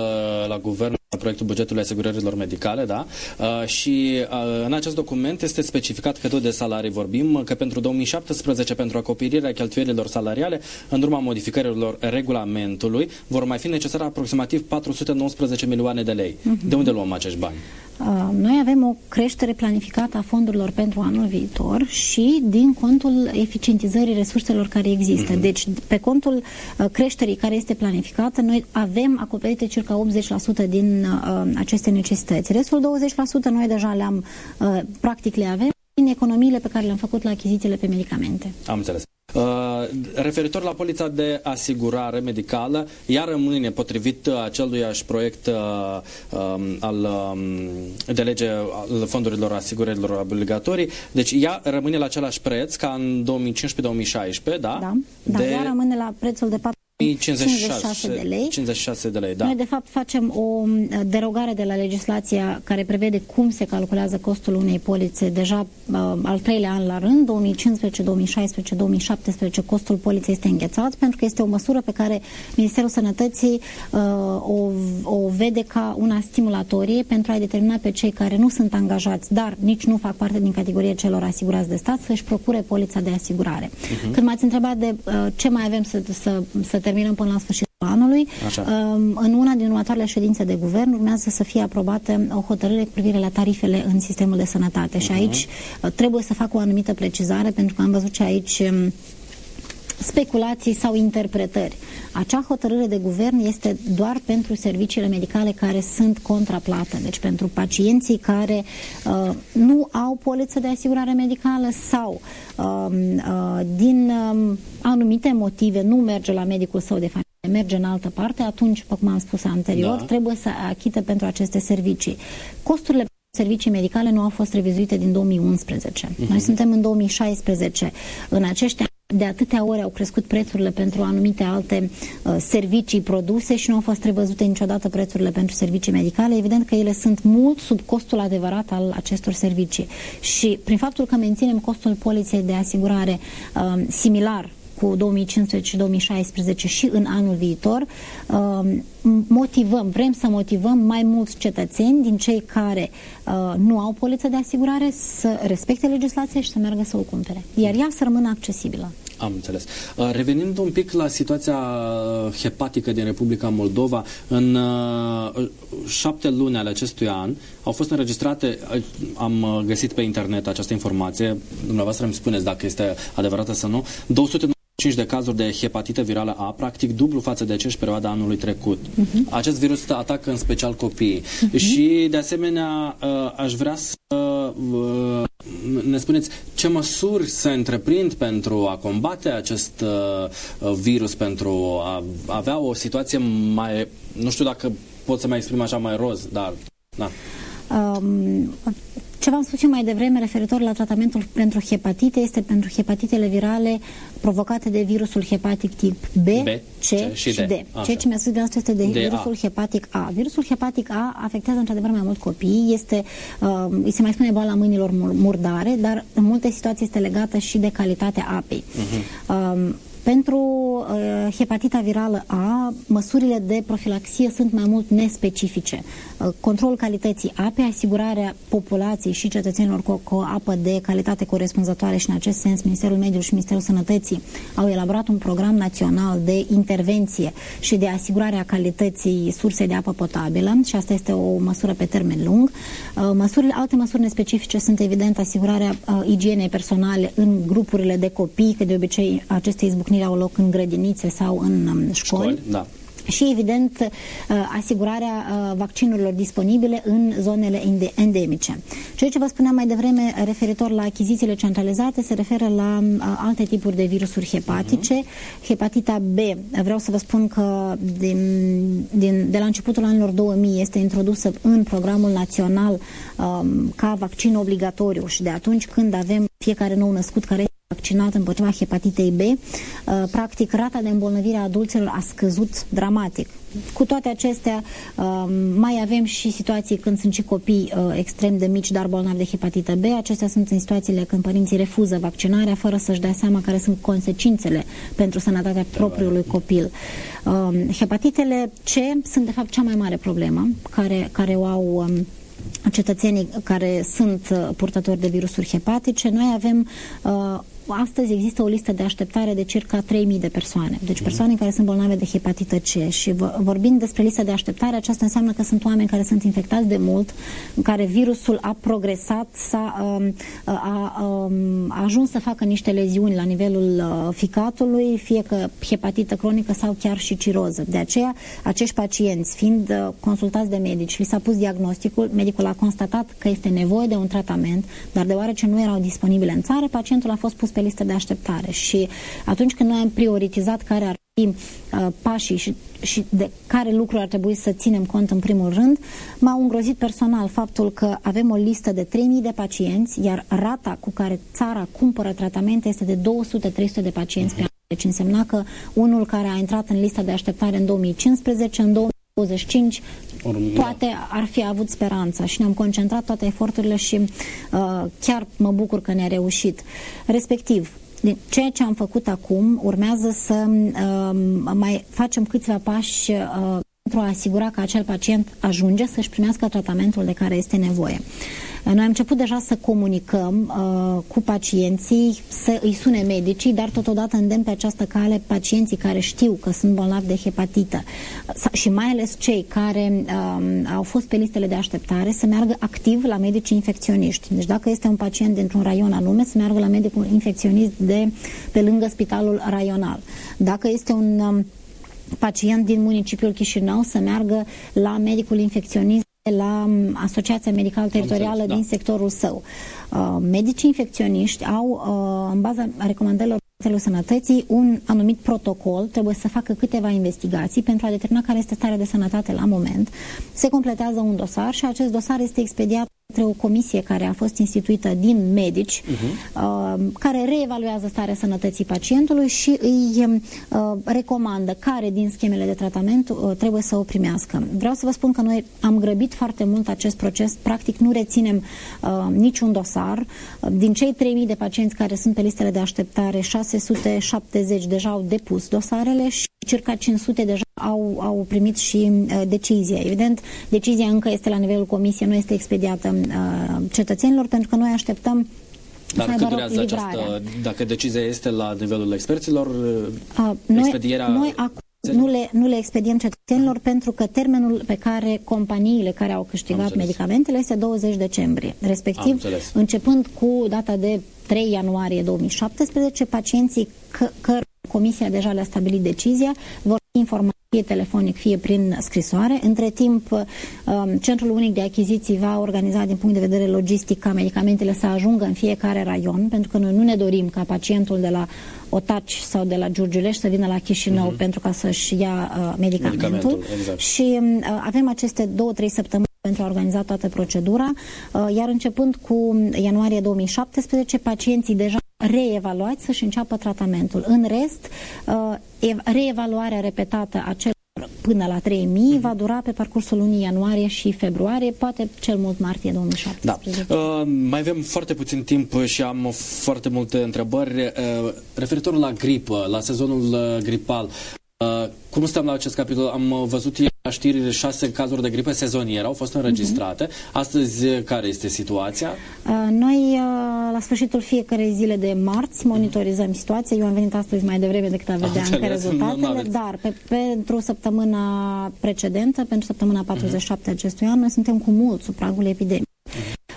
la guvern proiectul bugetului asigurărilor medicale, da? Uh, și uh, în acest document este specificat că tot de salarii vorbim, că pentru 2017, pentru acoperirea cheltuielilor salariale, în urma modificărilor regulamentului, vor mai fi necesare aproximativ 419 milioane de lei. Uh-huh. De unde luăm acești bani? Uh, noi avem o creștere planificată a fondurilor pentru anul viitor și din contul eficientizării resurselor care există. Uh-huh. Deci, pe contul uh, creșterii care este planificată, noi avem acoperite circa 80% din uh, aceste necesități. Restul 20% noi deja le-am, uh, practic le avem din economiile pe care le-am făcut la achizițiile pe medicamente. Am înțeles. Uh, referitor la polița de asigurare medicală, ea rămâne potrivit aceluiași proiect uh, um, al, um, de lege al fondurilor asigurărilor obligatorii, deci ea rămâne la același preț ca în 2015-2016, da? Da, da de... ea rămâne la prețul de 4 56 de lei. 56 de lei, da. Noi, de fapt, facem o uh, derogare de la legislația care prevede cum se calculează costul unei polițe. Deja uh, al treilea an la rând, 2015, 2016, 2017, costul poliței este înghețat, pentru că este o măsură pe care Ministerul Sănătății uh, o, o vede ca una stimulatorie pentru a determina pe cei care nu sunt angajați, dar nici nu fac parte din categoria celor asigurați de stat, să-și procure polița de asigurare. Uh-huh. Când m-ați întrebat de uh, ce mai avem să, să, să terminăm până la sfârșitul anului. Așa. În una din următoarele ședințe de guvern urmează să fie aprobată o hotărâre cu privire la tarifele în sistemul de sănătate. Uh-huh. Și aici uh, trebuie să fac o anumită precizare, pentru că am văzut ce aici um, speculații sau interpretări. Acea hotărâre de guvern este doar pentru serviciile medicale care sunt contraplată, deci pentru pacienții care uh, nu au poliță de asigurare medicală sau uh, uh, din uh, anumite motive nu merge la medicul său de familie merge în altă parte, atunci, după cum am spus anterior, da. trebuie să achite pentru aceste servicii. Costurile servicii medicale nu au fost revizuite din 2011. Uh-huh. Noi mhm. suntem în 2016. În acești ani de atâtea ori au crescut prețurile pentru anumite alte uh, servicii produse și nu au fost revăzute niciodată prețurile pentru servicii medicale. Evident că ele sunt mult sub costul adevărat al acestor servicii. Și prin faptul că menținem costul poliției de asigurare uh, similar cu 2015 și 2016 și în anul viitor, um, motivăm, vrem să motivăm mai mulți cetățeni din cei care uh, nu au poliță de asigurare să respecte legislația și să meargă să o cumpere. Iar ea să rămână accesibilă. Am înțeles. Uh, revenind un pic la situația hepatică din Republica Moldova, în uh, șapte luni ale acestui an au fost înregistrate, am găsit pe internet această informație, dumneavoastră îmi spuneți dacă este adevărată sau nu, 200 5 de cazuri de hepatită virală A, practic dublu față de aceeași perioada anului trecut. Uh-huh. Acest virus atacă în special copiii. Uh-huh. Și, de asemenea, uh, aș vrea să uh, ne spuneți ce măsuri se întreprind pentru a combate acest uh, virus, pentru a avea o situație mai, nu știu dacă pot să mai exprim așa mai roz, dar... Da. Um, ce v-am spus eu mai devreme referitor la tratamentul pentru hepatite este pentru hepatitele virale provocate de virusul hepatic tip B, B C, C și, și D. D. Ceea ce mi-a spus de asta este de D virusul A. hepatic A. Virusul hepatic A afectează într-adevăr mai mult copii, este, uh, îi se mai spune boala mâinilor murdare, dar în multe situații este legată și de calitatea apei. Uh-huh. Uh, pentru uh, hepatita virală A, măsurile de profilaxie sunt mai mult nespecifice. Uh, controlul calității apei, asigurarea populației și cetățenilor cu, cu o apă de calitate corespunzătoare și în acest sens Ministerul Mediului și Ministerul Sănătății au elaborat un program național de intervenție și de asigurare a calității sursei de apă potabilă și asta este o măsură pe termen lung. Uh, măsurile, alte măsuri nespecifice sunt evident asigurarea uh, igienei personale în grupurile de copii, că de obicei aceste izbucniri întâlniri au loc în grădinițe sau în um, școli. școli da și, evident, uh, asigurarea uh, vaccinurilor disponibile în zonele endemice. Ceea ce vă spuneam mai devreme referitor la achizițiile centralizate se referă la uh, alte tipuri de virusuri hepatice. Uh-huh. Hepatita B, vreau să vă spun că din, din, de la începutul anilor 2000 este introdusă în programul național um, ca vaccin obligatoriu și de atunci când avem fiecare nou născut care vaccinat împotriva hepatitei B, uh, practic rata de îmbolnăvire a adulților a scăzut dramatic. Cu toate acestea, um, mai avem și situații când sunt și copii uh, extrem de mici, dar bolnavi de hepatită B. Acestea sunt în situațiile când părinții refuză vaccinarea fără să-și dea seama care sunt consecințele pentru sănătatea propriului copil. Um, hepatitele C sunt, de fapt, cea mai mare problemă care, care o au um, cetățenii care sunt uh, purtători de virusuri hepatice. Noi avem uh, astăzi există o listă de așteptare de circa 3.000 de persoane. Deci persoane care sunt bolnave de hepatită C și vorbind despre lista de așteptare, aceasta înseamnă că sunt oameni care sunt infectați de mult, în care virusul a progresat, s-a, um, a, a, um, a ajuns să facă niște leziuni la nivelul uh, ficatului, fie că hepatită cronică sau chiar și ciroză. De aceea, acești pacienți, fiind uh, consultați de medici, li s-a pus diagnosticul, medicul a constatat că este nevoie de un tratament, dar deoarece nu erau disponibile în țară, pacientul a fost pus pe listă de așteptare și atunci când noi am prioritizat care ar fi uh, pașii și, și de care lucruri ar trebui să ținem cont în primul rând, m-a îngrozit personal faptul că avem o listă de 3.000 de pacienți, iar rata cu care țara cumpără tratamente este de 200-300 de pacienți pe an. Deci însemna că unul care a intrat în lista de așteptare în 2015, în 2025 poate ar fi avut speranța și ne-am concentrat toate eforturile și uh, chiar mă bucur că ne-a reușit. Respectiv, ceea ce am făcut acum urmează să uh, mai facem câțiva pași uh, pentru a asigura că acel pacient ajunge să-și primească tratamentul de care este nevoie. Noi am început deja să comunicăm uh, cu pacienții, să îi sune medicii, dar totodată îndemn pe această cale pacienții care știu că sunt bolnavi de hepatită și mai ales cei care uh, au fost pe listele de așteptare să meargă activ la medicii infecționiști. Deci dacă este un pacient dintr-un raion anume, să meargă la medicul infecționist de pe lângă spitalul raional. Dacă este un um, pacient din municipiul Chișinău să meargă la medicul infecționist la um, Asociația Medicală Teritorială din da. sectorul său. Uh, medicii infecționiști au, uh, în baza recomandărilor Ministerul Sănătății, un anumit protocol, trebuie să facă câteva investigații pentru a determina care este starea de sănătate la moment. Se completează un dosar și acest dosar este expediat către o comisie care a fost instituită din medici, uh-huh. uh, care reevaluează starea sănătății pacientului și îi uh, recomandă care din schemele de tratament uh, trebuie să o primească. Vreau să vă spun că noi am grăbit foarte mult acest proces, practic nu reținem uh, niciun dosar. Din cei 3000 de pacienți care sunt pe listele de așteptare, 670 deja au depus dosarele și circa 500 deja au, au primit și uh, decizia. Evident, decizia încă este la nivelul comisiei, nu este expediată uh, cetățenilor, pentru că noi așteptăm dar cât durează această, dacă decizia este la nivelul experților, uh, noi, expedierea... Noi acum nu le, nu le expediem cetățenilor pentru că termenul pe care companiile care au câștigat medicamentele este 20 decembrie. Respectiv, începând cu data de 3 ianuarie 2017, pacienții că, că Comisia deja le-a stabilit decizia, vor fi informați fie telefonic, fie prin scrisoare. Între timp, um, Centrul Unic de Achiziții va organiza din punct de vedere logistic ca medicamentele să ajungă în fiecare raion, pentru că noi nu ne dorim ca pacientul de la Otaci sau de la Giurgiulești să vină la Chișinău uh-huh. pentru ca să-și ia uh, medicamentul. medicamentul exact. Și uh, avem aceste două-trei săptămâni pentru a organiza toată procedura, uh, iar începând cu ianuarie 2017, pacienții deja reevaluați să-și înceapă tratamentul. În rest, uh, reevaluarea repetată a celor până la 3000 va dura pe parcursul lunii ianuarie și februarie, poate cel mult martie 2017. Da. Uh, mai avem foarte puțin timp și am foarte multe întrebări. Uh, referitor la gripă, la sezonul uh, gripal, Uh, cum stăm la acest capitol? Am uh, văzut la știri șase cazuri de gripă sezoniere, au fost înregistrate. Uh-huh. Astăzi, uh, care este situația? Uh, noi, uh, la sfârșitul fiecarei zile de marți, monitorizăm situația. Eu am venit astăzi mai devreme decât a vedea încă rezultatele, dar pe, pentru săptămâna precedentă, pentru săptămâna 47 uh-huh. acestui an, noi suntem cu mult sub pragul epidemiei.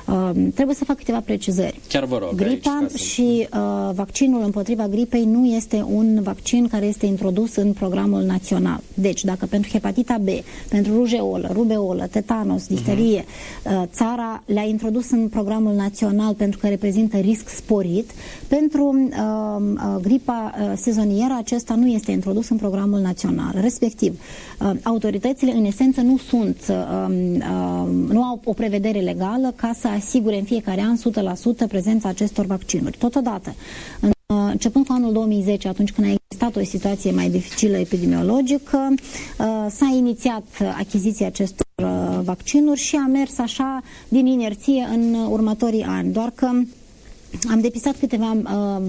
Uh, trebuie să fac câteva precizări. Chiar vă rog. Gripa aici, și uh, vaccinul împotriva gripei nu este un vaccin care este introdus în programul național. Deci, dacă pentru hepatita B, pentru rujeolă, rubeolă, tetanos, difterie, uh-huh. uh, țara le-a introdus în programul național pentru că reprezintă risc sporit, pentru uh, uh, gripa uh, sezonieră acesta nu este introdus în programul național. Respectiv, uh, autoritățile în esență nu sunt, uh, uh, nu au o prevedere legală ca să asigure în fiecare an 100% prezența acestor vaccinuri. Totodată, în, uh, începând cu anul 2010, atunci când a existat o situație mai dificilă epidemiologică, uh, s-a inițiat achiziția acestor uh, vaccinuri și a mers așa din inerție în următorii ani. Doar că am depistat câteva uh,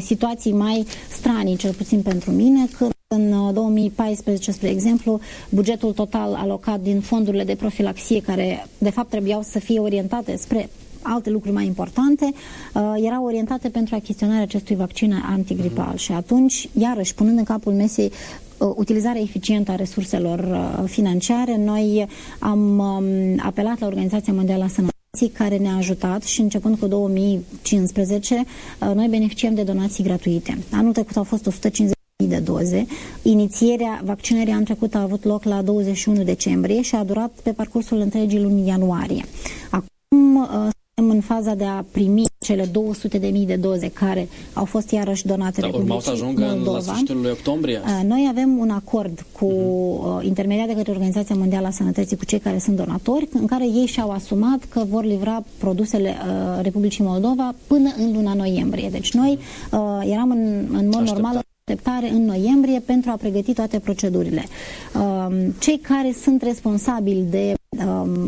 situații mai stranii, cel puțin pentru mine, când în 2014, spre exemplu, bugetul total alocat din fondurile de profilaxie, care de fapt trebuiau să fie orientate spre alte lucruri mai importante, uh, erau orientate pentru achiziționarea acestui vaccin antigripal. Uh-huh. Și atunci, iarăși, punând în capul mesei uh, utilizarea eficientă a resurselor uh, financiare, noi am um, apelat la Organizația Mondială a Sănătății care ne-a ajutat și începând cu 2015 uh, noi beneficiem de donații gratuite. Anul trecut au fost 150 de doze. Inițierea vaccinării anul trecut a avut loc la 21 decembrie și a durat pe parcursul întregii luni ianuarie. Acum uh, suntem în faza de a primi cele 200.000 de, de doze care au fost iarăși donate Dar urmau să ajungă Moldova. la sfârșitul lui octombrie? Uh, noi avem un acord cu uh-huh. intermediat de către Organizația Mondială a Sănătății cu cei care sunt donatori, în care ei și-au asumat că vor livra produsele uh, Republicii Moldova până în luna noiembrie. Deci noi uh, eram în, în mod Așteptat. normal așteptare în noiembrie pentru a pregăti toate procedurile. Um, cei care sunt responsabili de um,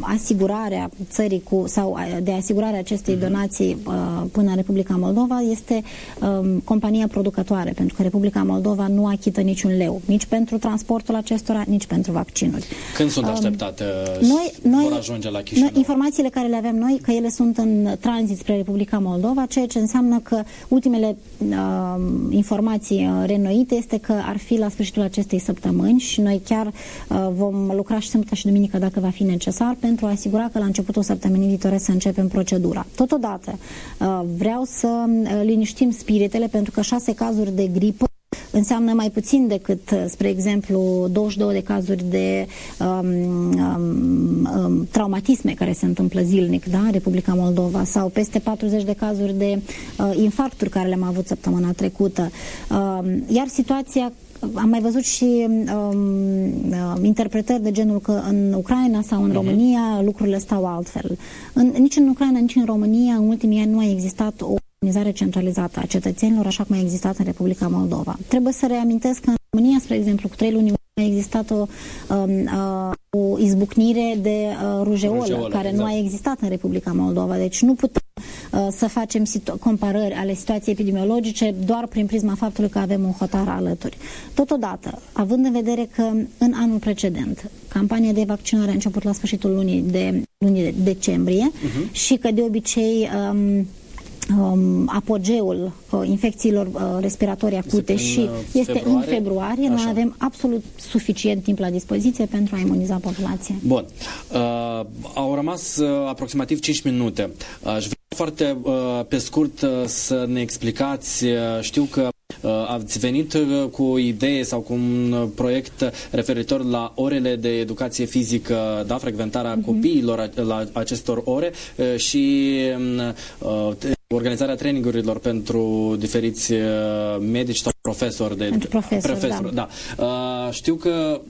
asigurarea țării cu, sau de asigurarea acestei mhm. donații uh, până în Republica Moldova este um, compania producătoare, pentru că Republica Moldova nu achită niciun leu, nici pentru transportul acestora, nici pentru vaccinuri. Când sunt um, așteptate? Um, noi, noi, vor ajunge la Chișinău? Noi, informațiile care le avem noi, că ele sunt în tranzit spre Republica Moldova, ceea ce înseamnă că ultimele uh, informații uh, renoite este că ar fi la sfârșitul acestei săptămâni și noi chiar uh, vom lucra și sâmbătă și duminică dacă va fi necesar pentru a asigura că la începutul săptămânii viitoare să începem procedura. Totodată uh, vreau să uh, liniștim spiritele pentru că șase cazuri de gripă înseamnă mai puțin decât, uh, spre exemplu, 22 de cazuri de um, um, um, traumatisme care se întâmplă zilnic da, în Republica Moldova sau peste 40 de cazuri de uh, infarcturi care le-am avut săptămâna trecută. Uh, iar situația am mai văzut și um, uh, interpretări de genul că în Ucraina sau în uh-huh. România lucrurile stau altfel. În, nici în Ucraina, nici în România, în ultimii ani nu a existat o organizare centralizată a cetățenilor, așa cum a existat în Republica Moldova. Trebuie să reamintesc că în România, spre exemplu, cu trei luni a existat o, um, uh, o izbucnire de uh, rujeolă, rujeolă care exact. nu a existat în Republica Moldova. Deci nu putem uh, să facem comparări ale situației epidemiologice doar prin prisma faptului că avem un hotar alături. Totodată, având în vedere că în anul precedent campania de vaccinare a început la sfârșitul lunii de, lunii de decembrie uh-huh. și că de obicei um, um, apogeul uh, infecțiilor uh, respiratorii acute și uh, este februarie, în februarie. Așa. Noi avem absolut suficient timp la dispoziție pentru a imuniza populația. Bun. Uh, au rămas uh, aproximativ 5 minute. Aș vrea foarte uh, pe scurt uh, să ne explicați. Uh, știu că uh, ați venit uh, cu o idee sau cu un uh, proiect referitor la orele de educație fizică, da, frecventarea uh-huh. copiilor la acestor ore uh, și uh, organizarea trainingurilor pentru diferiți uh, medici sau profesori de pentru profesori, profesor, da. da. Uh, știu că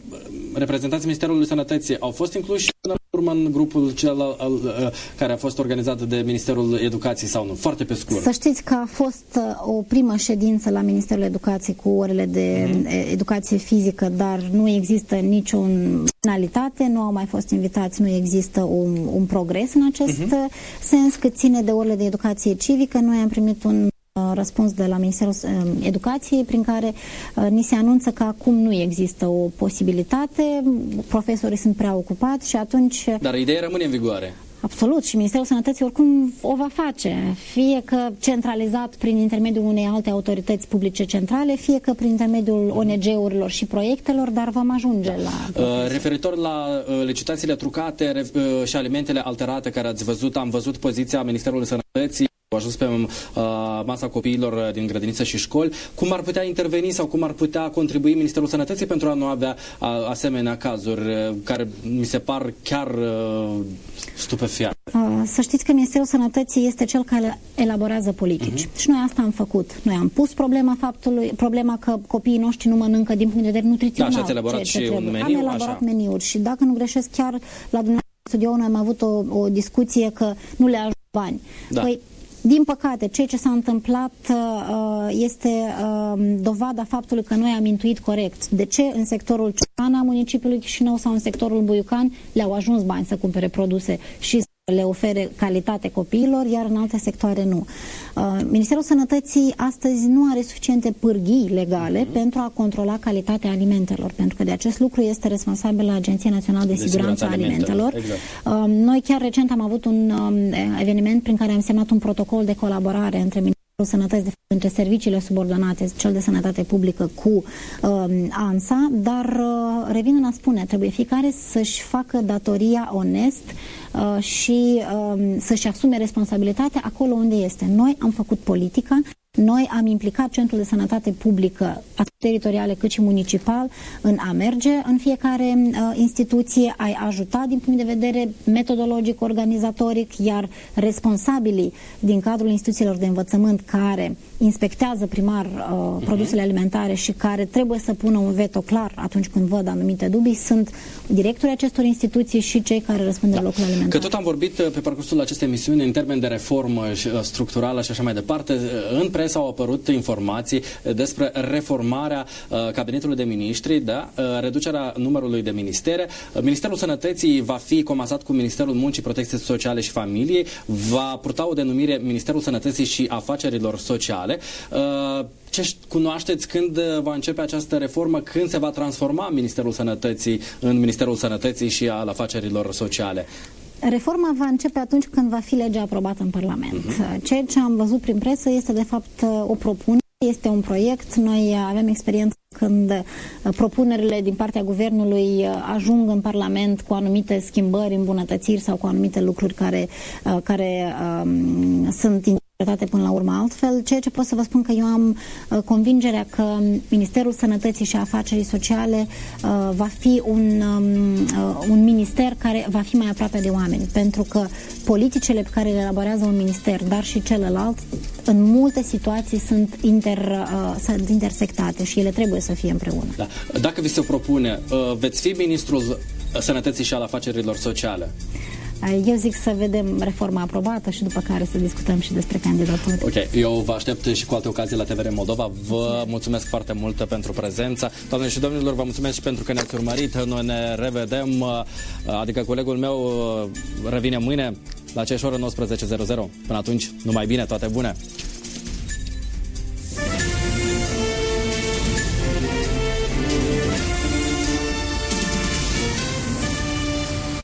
reprezentanții Ministerului Sănătății au fost incluși în urmă în grupul cel al, al, uh, care a fost organizat de Ministerul Educației sau nu? Foarte pe scurt. Să știți că a fost uh, o primă ședință la Ministerul Educației cu orele de mm-hmm. educație fizică, dar nu există niciun finalitate, nu au mai fost invitați, nu există un, un progres în acest mm-hmm. sens, cât ține de orele de educație civică. Noi am primit un uh, răspuns de la Ministerul Educației prin care uh, ni se anunță că acum nu există o posibilitate, profesorii sunt prea ocupați și atunci... Dar ideea rămâne în vigoare. Absolut și Ministerul Sănătății oricum o va face, fie că centralizat prin intermediul unei alte autorități publice centrale, fie că prin intermediul ONG-urilor și proiectelor, dar vom ajunge la... Uh, referitor la uh, licitațiile trucate uh, și alimentele alterate care ați văzut, am văzut poziția Ministerului Sănătății au ajuns pe uh, masa copiilor din grădiniță și școli. Cum ar putea interveni sau cum ar putea contribui Ministerul Sănătății pentru a nu avea uh, asemenea cazuri uh, care mi se par chiar uh, stupefiante? Uh, să știți că Ministerul Sănătății este cel care elaborează politici. Uh-huh. Și noi asta am făcut. Noi am pus problema faptului, problema că copiii noștri nu mănâncă din punct de vedere nutrițional. Da, și ați elaborat și un meniu, Am elaborat așa. meniuri și dacă nu greșesc chiar la dumneavoastră studio noi am avut o, o discuție că nu le ajung bani. Da. Păi, din păcate, ceea ce s-a întâmplat uh, este uh, dovada faptului că noi am intuit corect. De ce în sectorul Ciucana, municipiului Chișinău sau în sectorul Buiucan le-au ajuns bani să cumpere produse și le ofere calitate copiilor, iar în alte sectoare nu. Uh, Ministerul Sănătății astăzi nu are suficiente pârghii legale mm-hmm. pentru a controla calitatea alimentelor, pentru că de acest lucru este responsabilă Agenția Națională de, de Siguranță a Alimentelor. Exact. Uh, noi chiar recent am avut un um, eveniment prin care am semnat un protocol de colaborare între Sănătăți de între serviciile subordonate, cel de sănătate publică cu uh, ANSA, dar uh, revin în a spune, trebuie fiecare să-și facă datoria onest uh, și uh, să-și asume responsabilitatea acolo unde este. Noi am făcut politica, noi am implicat Centrul de Sănătate Publică, atât teritoriale cât și municipal, în a merge în fiecare uh, instituție, a ajuta din punct de vedere metodologic, organizatoric, iar responsabilii din cadrul instituțiilor de învățământ care inspectează primar uh, uh-huh. produsele alimentare și care trebuie să pună un veto clar atunci când văd anumite dubii, sunt directorii acestor instituții și cei care răspund da. de locul alimentar. Că tot am vorbit uh, pe parcursul acestei emisiuni în termen de reformă uh, structurală și așa mai departe, în presă des au apărut informații despre reformarea uh, cabinetului de ministri, da? uh, reducerea numărului de ministere. Uh, Ministerul Sănătății va fi comasat cu Ministerul Muncii, Protecției Sociale și Familiei, va purta o denumire Ministerul Sănătății și Afacerilor Sociale. Uh, ce cunoașteți când uh, va începe această reformă, când se va transforma Ministerul Sănătății în Ministerul Sănătății și al Afacerilor Sociale? Reforma va începe atunci când va fi legea aprobată în Parlament. Uh-huh. Ceea ce am văzut prin presă este de fapt o propunere, este un proiect. Noi avem experiență când uh, propunerile din partea guvernului uh, ajung în Parlament cu anumite schimbări, îmbunătățiri sau cu anumite lucruri care, uh, care um, sunt interpretate până la urmă altfel. Ceea ce pot să vă spun că eu am uh, convingerea că Ministerul Sănătății și Afacerii Sociale uh, va fi un, um, uh, un minister care va fi mai aproape de oameni, pentru că politicile pe care le elaborează un minister, dar și celălalt, în multe situații sunt, inter, uh, sunt intersectate și ele trebuie să fie împreună. Da. Dacă vi se propune, uh, veți fi ministrul Sănătății și al Afacerilor Sociale? Eu zic să vedem reforma aprobată și după care să discutăm și despre candidaturi. Ok, eu vă aștept și cu alte ocazii la TVR Moldova. Vă mulțumesc foarte mult pentru prezența. Doamne și domnilor, vă mulțumesc și pentru că ne-ați urmărit. Noi ne revedem, adică colegul meu revine mâine la aceeași oră 19.00. Până atunci, numai bine, toate bune!